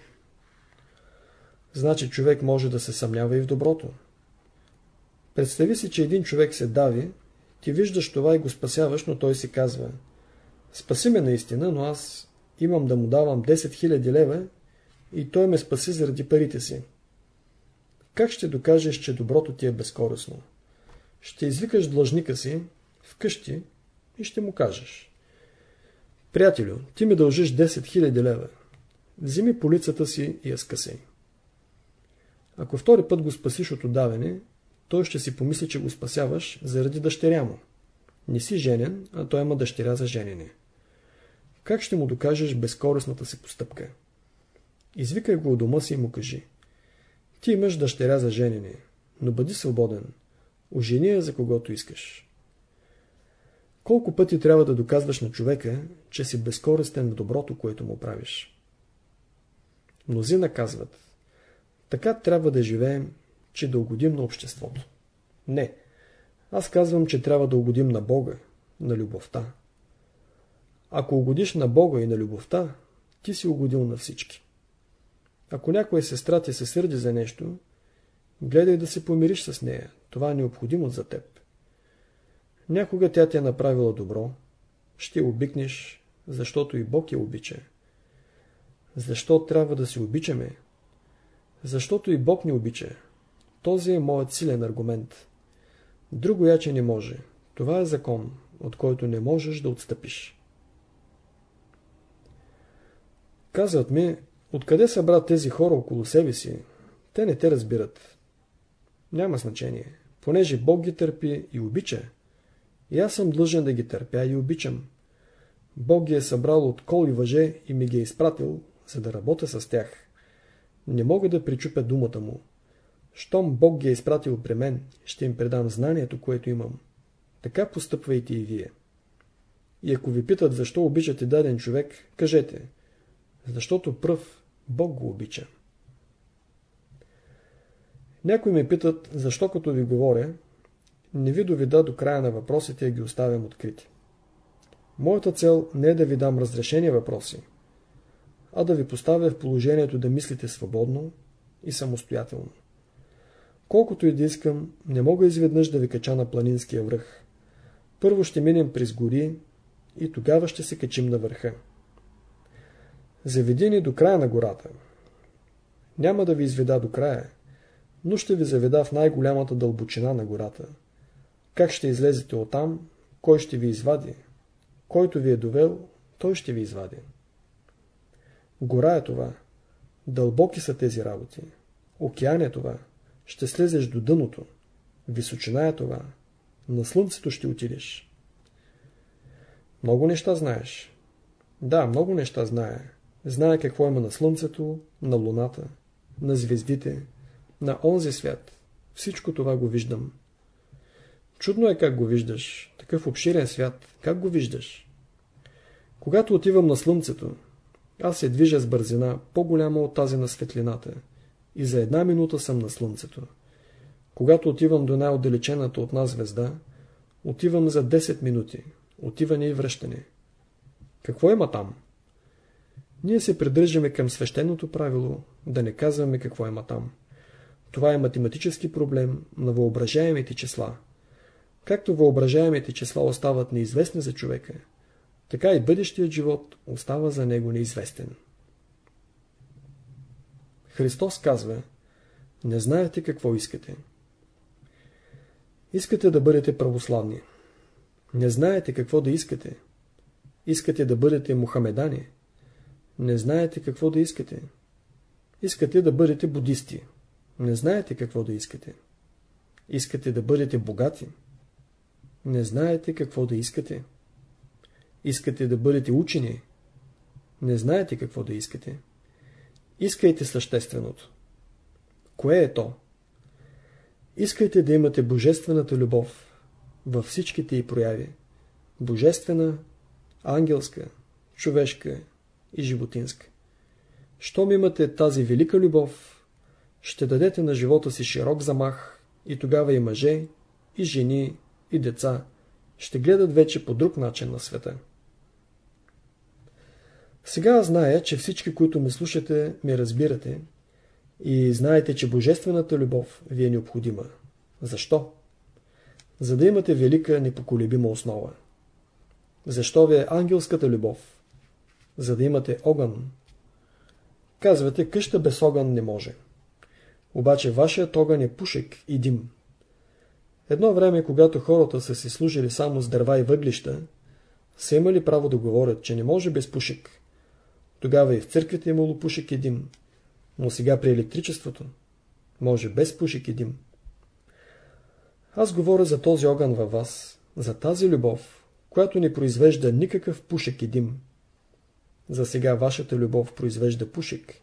Значи човек може да се съмнява и в доброто. Представи си, че един човек се дави, ти виждаш това и го спасяваш, но той си казва Спаси ме наистина, но аз имам да му давам 10 000 лева и той ме спаси заради парите си. Как ще докажеш, че доброто ти е безкорисно? Ще извикаш длъжника си вкъщи и ще му кажеш. Приятелю, ти ми дължиш 10 000 лева. Вземи полицата си и я скъсай. Ако втори път го спасиш от удаване, той ще си помисли, че го спасяваш заради дъщеря му. Не си женен, а той има дъщеря за женене. Как ще му докажеш безкорисната си постъпка? Извикай го от дома си и му кажи. Ти имаш дъщеря за женене, но бъди свободен. Ожени я за когото искаш. Колко пъти трябва да доказваш на човека, че си безкористен в доброто, което му правиш? Мнози наказват. Така трябва да живеем, че да угодим на обществото. Не. Аз казвам, че трябва да угодим на Бога, на любовта. Ако угодиш на Бога и на любовта, ти си угодил на всички. Ако някоя сестра ти се сърди за нещо, гледай да се помириш с нея. Това е необходимо за теб. Някога тя ти е направила добро, ще обикнеш, защото и Бог я обича. Защо трябва да се обичаме? Защото и Бог ни обича. Този е моят силен аргумент. Друго яче не може. Това е закон, от който не можеш да отстъпиш. Казват ми, откъде събра тези хора около себе си? Те не те разбират. Няма значение. Понеже Бог ги търпи и обича, и аз съм длъжен да ги търпя и обичам. Бог ги е събрал от кол и въже и ми ги е изпратил, за да работя с тях. Не мога да причупя думата му. Щом Бог ги е изпратил при мен, ще им предам знанието, което имам. Така постъпвайте и вие. И ако ви питат защо обичате даден човек, кажете, защото пръв Бог го обича. Някои ме питат, защо като ви говоря, не ви доведа до края на въпросите и ги оставям открити. Моята цел не е да ви дам разрешение въпроси, а да ви поставя в положението да мислите свободно и самостоятелно. Колкото и да искам, не мога изведнъж да ви кача на планинския връх. Първо ще минем през гори и тогава ще се качим на върха. Заведи ни до края на гората. Няма да ви изведа до края, но ще ви заведа в най-голямата дълбочина на гората. Как ще излезете оттам, кой ще ви извади? Който ви е довел, той ще ви извади. Гора е това. Дълбоки са тези работи. Океан е това. Ще слезеш до дъното. Височина е това. На слънцето ще отидеш. Много неща знаеш. Да, много неща знае. Знае какво има на слънцето, на луната, на звездите, на онзи свят. Всичко това го виждам. Чудно е как го виждаш. Такъв обширен свят. Как го виждаш? Когато отивам на слънцето, аз се движа с бързина, по-голяма от тази на светлината. И за една минута съм на слънцето. Когато отивам до най-отдалечената от нас звезда, отивам за 10 минути. Отиване и връщане. Какво има там? Ние се придържаме към свещеното правило да не казваме какво има там. Това е математически проблем на въображаемите числа. Както въображаемите числа остават неизвестни за човека, така и бъдещият живот остава за него неизвестен. Христос казва, не знаете какво искате. Искате да бъдете православни. Не знаете какво да искате. Искате да бъдете мухамедани. Не знаете какво да искате. Искате да бъдете будисти. Не знаете какво да искате. Искате да бъдете богати. Не знаете какво да искате. Искате да бъдете учени. Не знаете какво да искате. Искайте същественото. Кое е то? Искайте да имате божествената любов във всичките й прояви. Божествена, ангелска, човешка и животинска. Щом имате тази велика любов, ще дадете на живота си широк замах и тогава и мъже, и жени, и деца ще гледат вече по друг начин на света. Сега зная, че всички, които ме слушате, ме разбирате и знаете, че божествената любов ви е необходима. Защо? За да имате велика непоколебима основа. Защо ви е ангелската любов? За да имате огън. Казвате, къща без огън не може. Обаче вашият огън е пушек и дим. Едно време, когато хората са си служили само с дърва и въглища, са имали право да говорят, че не може без пушек. Тогава и в църквите е имало пушек и дим. Но сега при електричеството може без пушек и дим. Аз говоря за този огън във вас, за тази любов, която не произвежда никакъв пушек и дим. За сега вашата любов произвежда пушек.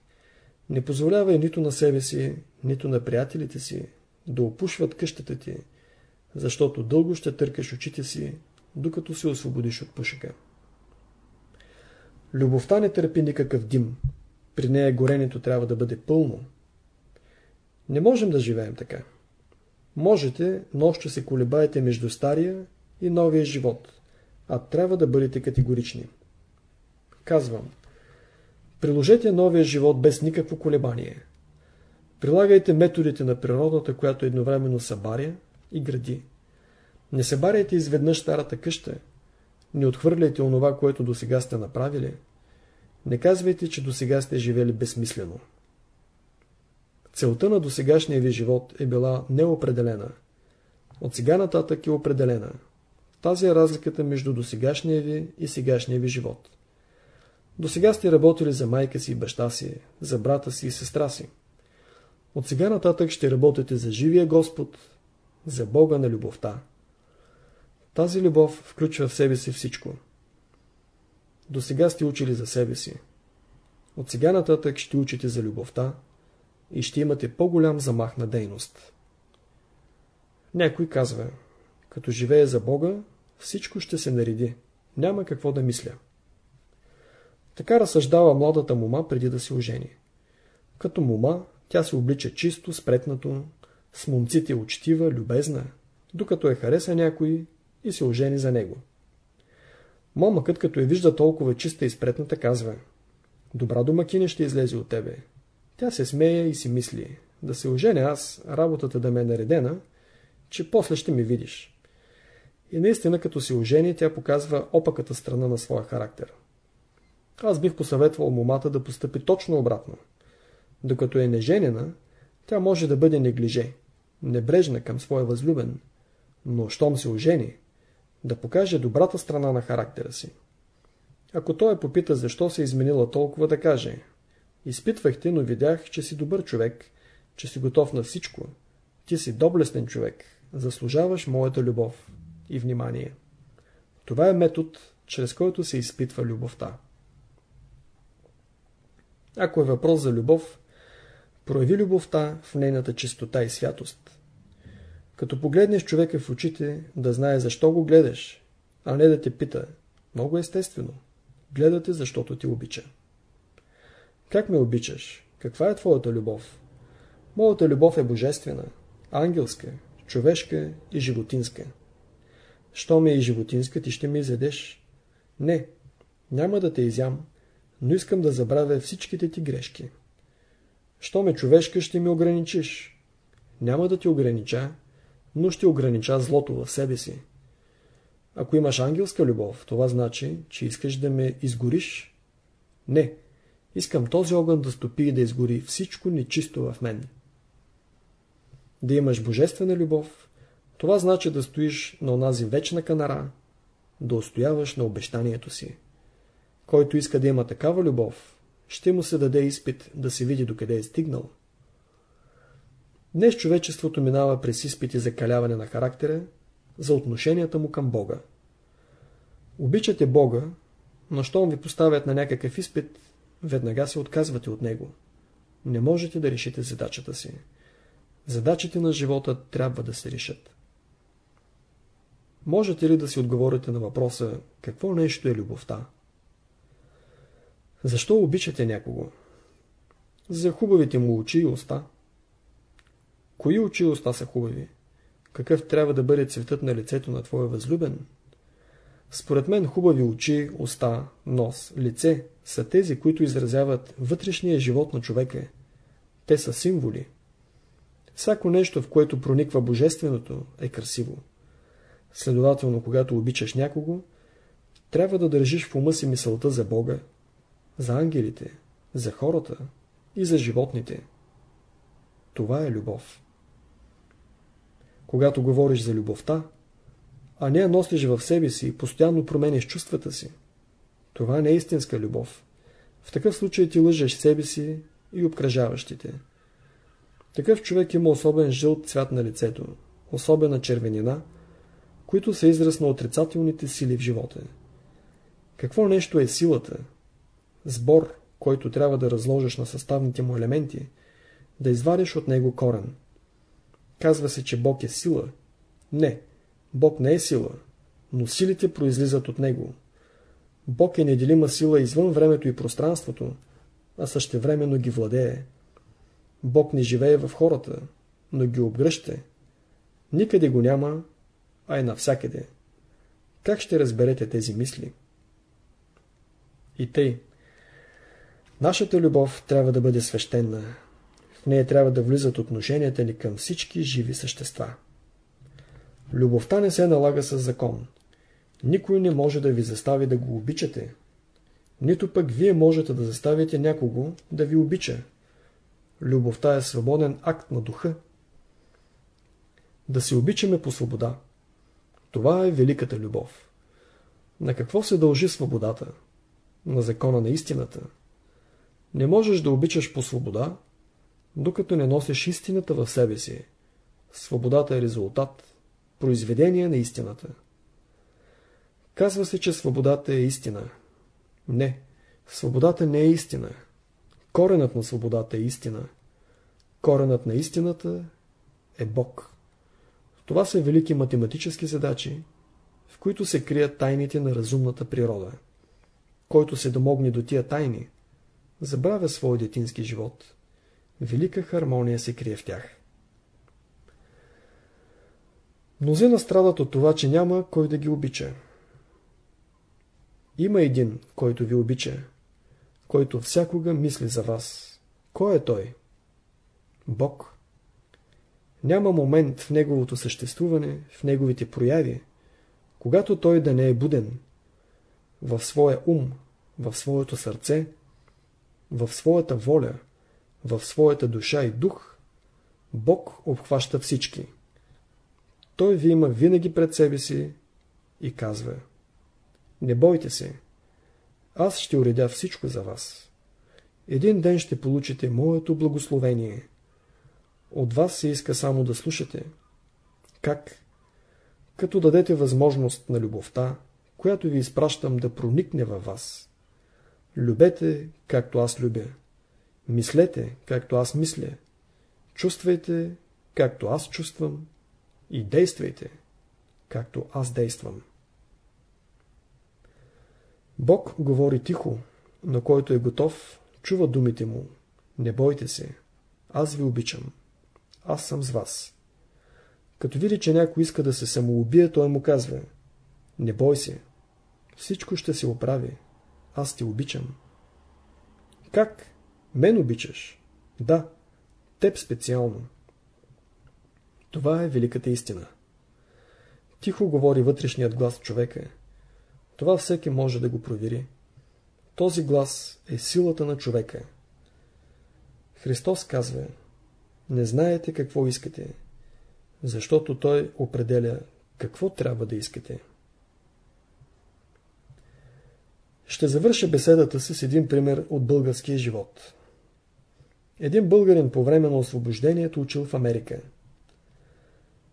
Не позволява и нито на себе си, нито на приятелите си да опушват къщата ти, защото дълго ще търкаш очите си, докато се освободиш от пушека. Любовта не търпи никакъв дим. При нея горенето трябва да бъде пълно. Не можем да живеем така. Можете, но още се колебаете между стария и новия живот, а трябва да бъдете категорични. Казвам, приложете новия живот без никакво колебание. Прилагайте методите на природата, която едновременно събаря и гради. Не събаряйте изведнъж старата къща, не отхвърляйте онова, което до сега сте направили. Не казвайте, че до сега сте живели безсмислено. Целта на досегашния ви живот е била неопределена. От сега нататък е определена. Тази е разликата между досегашния ви и сегашния ви живот. До сега сте работили за майка си баща си, за брата си и сестра си. От сега нататък ще работите за живия Господ, за Бога на любовта. Тази любов включва в себе си всичко. До сега сте учили за себе си. От сега нататък ще учите за любовта и ще имате по-голям замах на дейност. Някой казва, като живее за Бога, всичко ще се нареди. Няма какво да мисля. Така разсъждава младата мума преди да се ожени. Като мума, тя се облича чисто, спретнато, с момците учтива, любезна, докато е хареса някой и се ожени за него. Момъкът, като я вижда толкова чиста и спретната, казва Добра домакиня ще излезе от тебе. Тя се смея и си мисли Да се оженя аз, работата да ме е наредена, че после ще ми видиш. И наистина, като се ожени, тя показва опаката страна на своя характер. Аз бих посъветвал момата да постъпи точно обратно. Докато е неженена, тя може да бъде неглиже, небрежна към своя възлюбен, но щом се ожени, да покаже добрата страна на характера си. Ако той попита защо се е изменила толкова, да каже Изпитвах те, но видях, че си добър човек, че си готов на всичко. Ти си доблестен човек, заслужаваш моята любов и внимание. Това е метод, чрез който се изпитва любовта. Ако е въпрос за любов, прояви любовта в нейната чистота и святост. Като погледнеш човека в очите, да знае защо го гледаш, а не да те пита. Много естествено. Гледате, защото ти обича. Как ме обичаш? Каква е твоята любов? Моята любов е божествена, ангелска, човешка и животинска. Що ме е и животинска, ти ще ме изядеш? Не, няма да те изям, но искам да забравя всичките ти грешки. Що ме човешка, ще ме ограничиш. Няма да ти огранича, но ще огранича злото в себе си. Ако имаш ангелска любов, това значи, че искаш да ме изгориш? Не, искам този огън да стопи и да изгори всичко нечисто в мен. Да имаш божествена любов, Това значи да стоиш на онази вечна канара, да устояваш на обещанието си. Който иска да има такава любов, ще му се даде изпит да се види докъде е стигнал. Днес човечеството минава през изпити за каляване на характера, за отношенията му към Бога. Обичате Бога, но щом ви поставят на някакъв изпит, веднага се отказвате от него. Не можете да решите задачата си. Задачите на живота трябва да се решат. Можете ли да си отговорите на въпроса какво нещо е любовта? Защо обичате някого? За хубавите му очи и уста. Кои очи и уста са хубави? Какъв трябва да бъде цветът на лицето на твоя възлюбен? Според мен хубави очи, уста, нос, лице са тези, които изразяват вътрешния живот на човека. Те са символи. Всяко нещо, в което прониква божественото, е красиво. Следователно, когато обичаш някого, трябва да държиш в ума си мисълта за Бога, за ангелите, за хората и за животните. Това е любов. Когато говориш за любовта, а не я носиш в себе си и постоянно промениш чувствата си, това не е истинска любов. В такъв случай ти лъжеш себе си и обкръжаващите. Такъв човек има особен жълт цвят на лицето, особена червенина, които са израз на отрицателните сили в живота. Какво нещо е силата? Сбор, който трябва да разложиш на съставните му елементи, да извадиш от него корен. Казва се, че Бог е сила. Не, Бог не е сила, но силите произлизат от него. Бог е неделима сила извън времето и пространството, а същевременно ги владее. Бог не живее в хората, но ги обгръща. Никъде го няма, а е навсякъде. Как ще разберете тези мисли? И тъй. Нашата любов трябва да бъде свещена. В нея трябва да влизат отношенията ни към всички живи същества. Любовта не се налага с закон. Никой не може да ви застави да го обичате. Нито пък вие можете да заставите някого да ви обича. Любовта е свободен акт на духа. Да се обичаме по свобода. Това е великата любов. На какво се дължи свободата? На закона на истината. Не можеш да обичаш по свобода, докато не носиш истината в себе си. Свободата е резултат, произведение на истината. Казва се, че свободата е истина. Не, свободата не е истина. Коренът на свободата е истина. Коренът на истината е Бог. Това са велики математически задачи, в които се крият тайните на разумната природа. Който се домогне до тия тайни, забравя свой детински живот. Велика хармония се крие в тях. Мнозина страдат от това, че няма кой да ги обича. Има един, който ви обича, който всякога мисли за вас. Кой е той? Бог. Няма момент в неговото съществуване, в неговите прояви, когато той да не е буден в своя ум, в своето сърце, в своята воля, в своята душа и дух, Бог обхваща всички. Той ви има винаги пред себе си и казва Не бойте се, аз ще уредя всичко за вас. Един ден ще получите моето благословение. От вас се иска само да слушате. Как? Като дадете възможност на любовта, която ви изпращам да проникне във вас. Любете, както аз любя. Мислете, както аз мисля. Чувствайте, както аз чувствам. И действайте, както аз действам. Бог говори тихо, но който е готов, чува думите му. Не бойте се, аз ви обичам. Аз съм с вас. Като види, че някой иска да се самоубие, той му казва Не бой се, всичко ще се оправи. Аз те обичам. Как? Мен обичаш? Да, теб специално. Това е великата истина. Тихо говори вътрешният глас човека. Това всеки може да го провери. Този глас е силата на човека. Христос казва, не знаете какво искате. Защото той определя какво трябва да искате. Ще завърша беседата си с един пример от българския живот. Един българин по време на освобождението учил в Америка.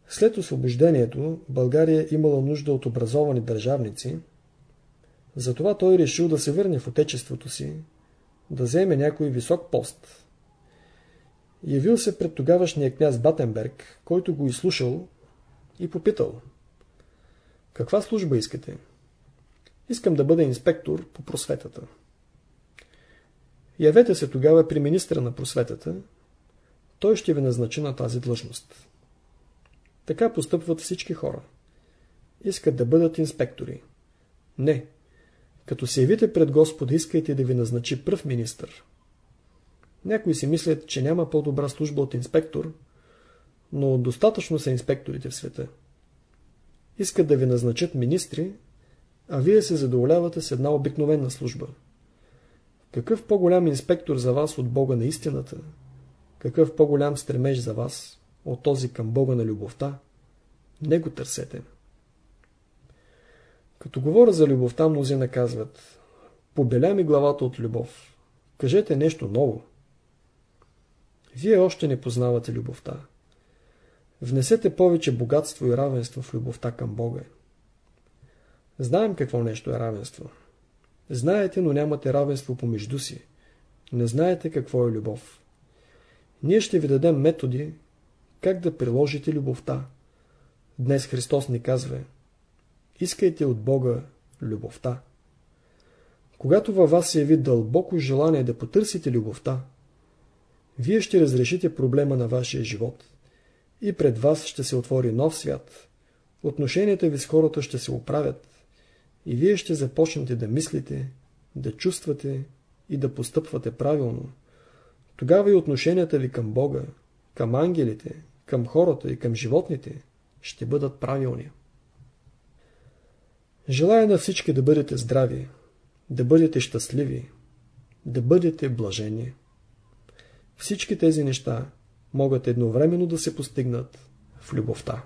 След освобождението България имала нужда от образовани държавници, затова той решил да се върне в отечеството си, да вземе някой висок пост. Явил се пред тогавашния княз Батенберг, който го изслушал и попитал. Каква служба искате? Искам да бъда инспектор по просветата. Явете се тогава при министра на просветата, той ще ви назначи на тази длъжност. Така постъпват всички хора. Искат да бъдат инспектори. Не. Като се явите пред Господа, искайте да ви назначи пръв министър. Някои си мислят, че няма по-добра служба от инспектор, но достатъчно са инспекторите в света. Искат да ви назначат министри, а вие се задоволявате с една обикновена служба. Какъв по-голям инспектор за вас от Бога на истината? Какъв по-голям стремеж за вас от този към Бога на любовта? Не го търсете. Като говоря за любовта, мнозина казват Побеля ми главата от любов. Кажете нещо ново. Вие още не познавате любовта. Внесете повече богатство и равенство в любовта към Бога. Знаем какво нещо е равенство. Знаете, но нямате равенство помежду си. Не знаете какво е любов. Ние ще ви дадем методи, как да приложите любовта. Днес Христос ни казва Искайте от Бога любовта. Когато във вас се яви дълбоко желание да потърсите любовта, вие ще разрешите проблема на вашия живот и пред вас ще се отвори нов свят. Отношенията ви с хората ще се оправят и вие ще започнете да мислите, да чувствате и да постъпвате правилно. Тогава и отношенията ви към Бога, към ангелите, към хората и към животните ще бъдат правилни. Желая на всички да бъдете здрави, да бъдете щастливи, да бъдете блажени. Всички тези неща могат едновременно да се постигнат в любовта.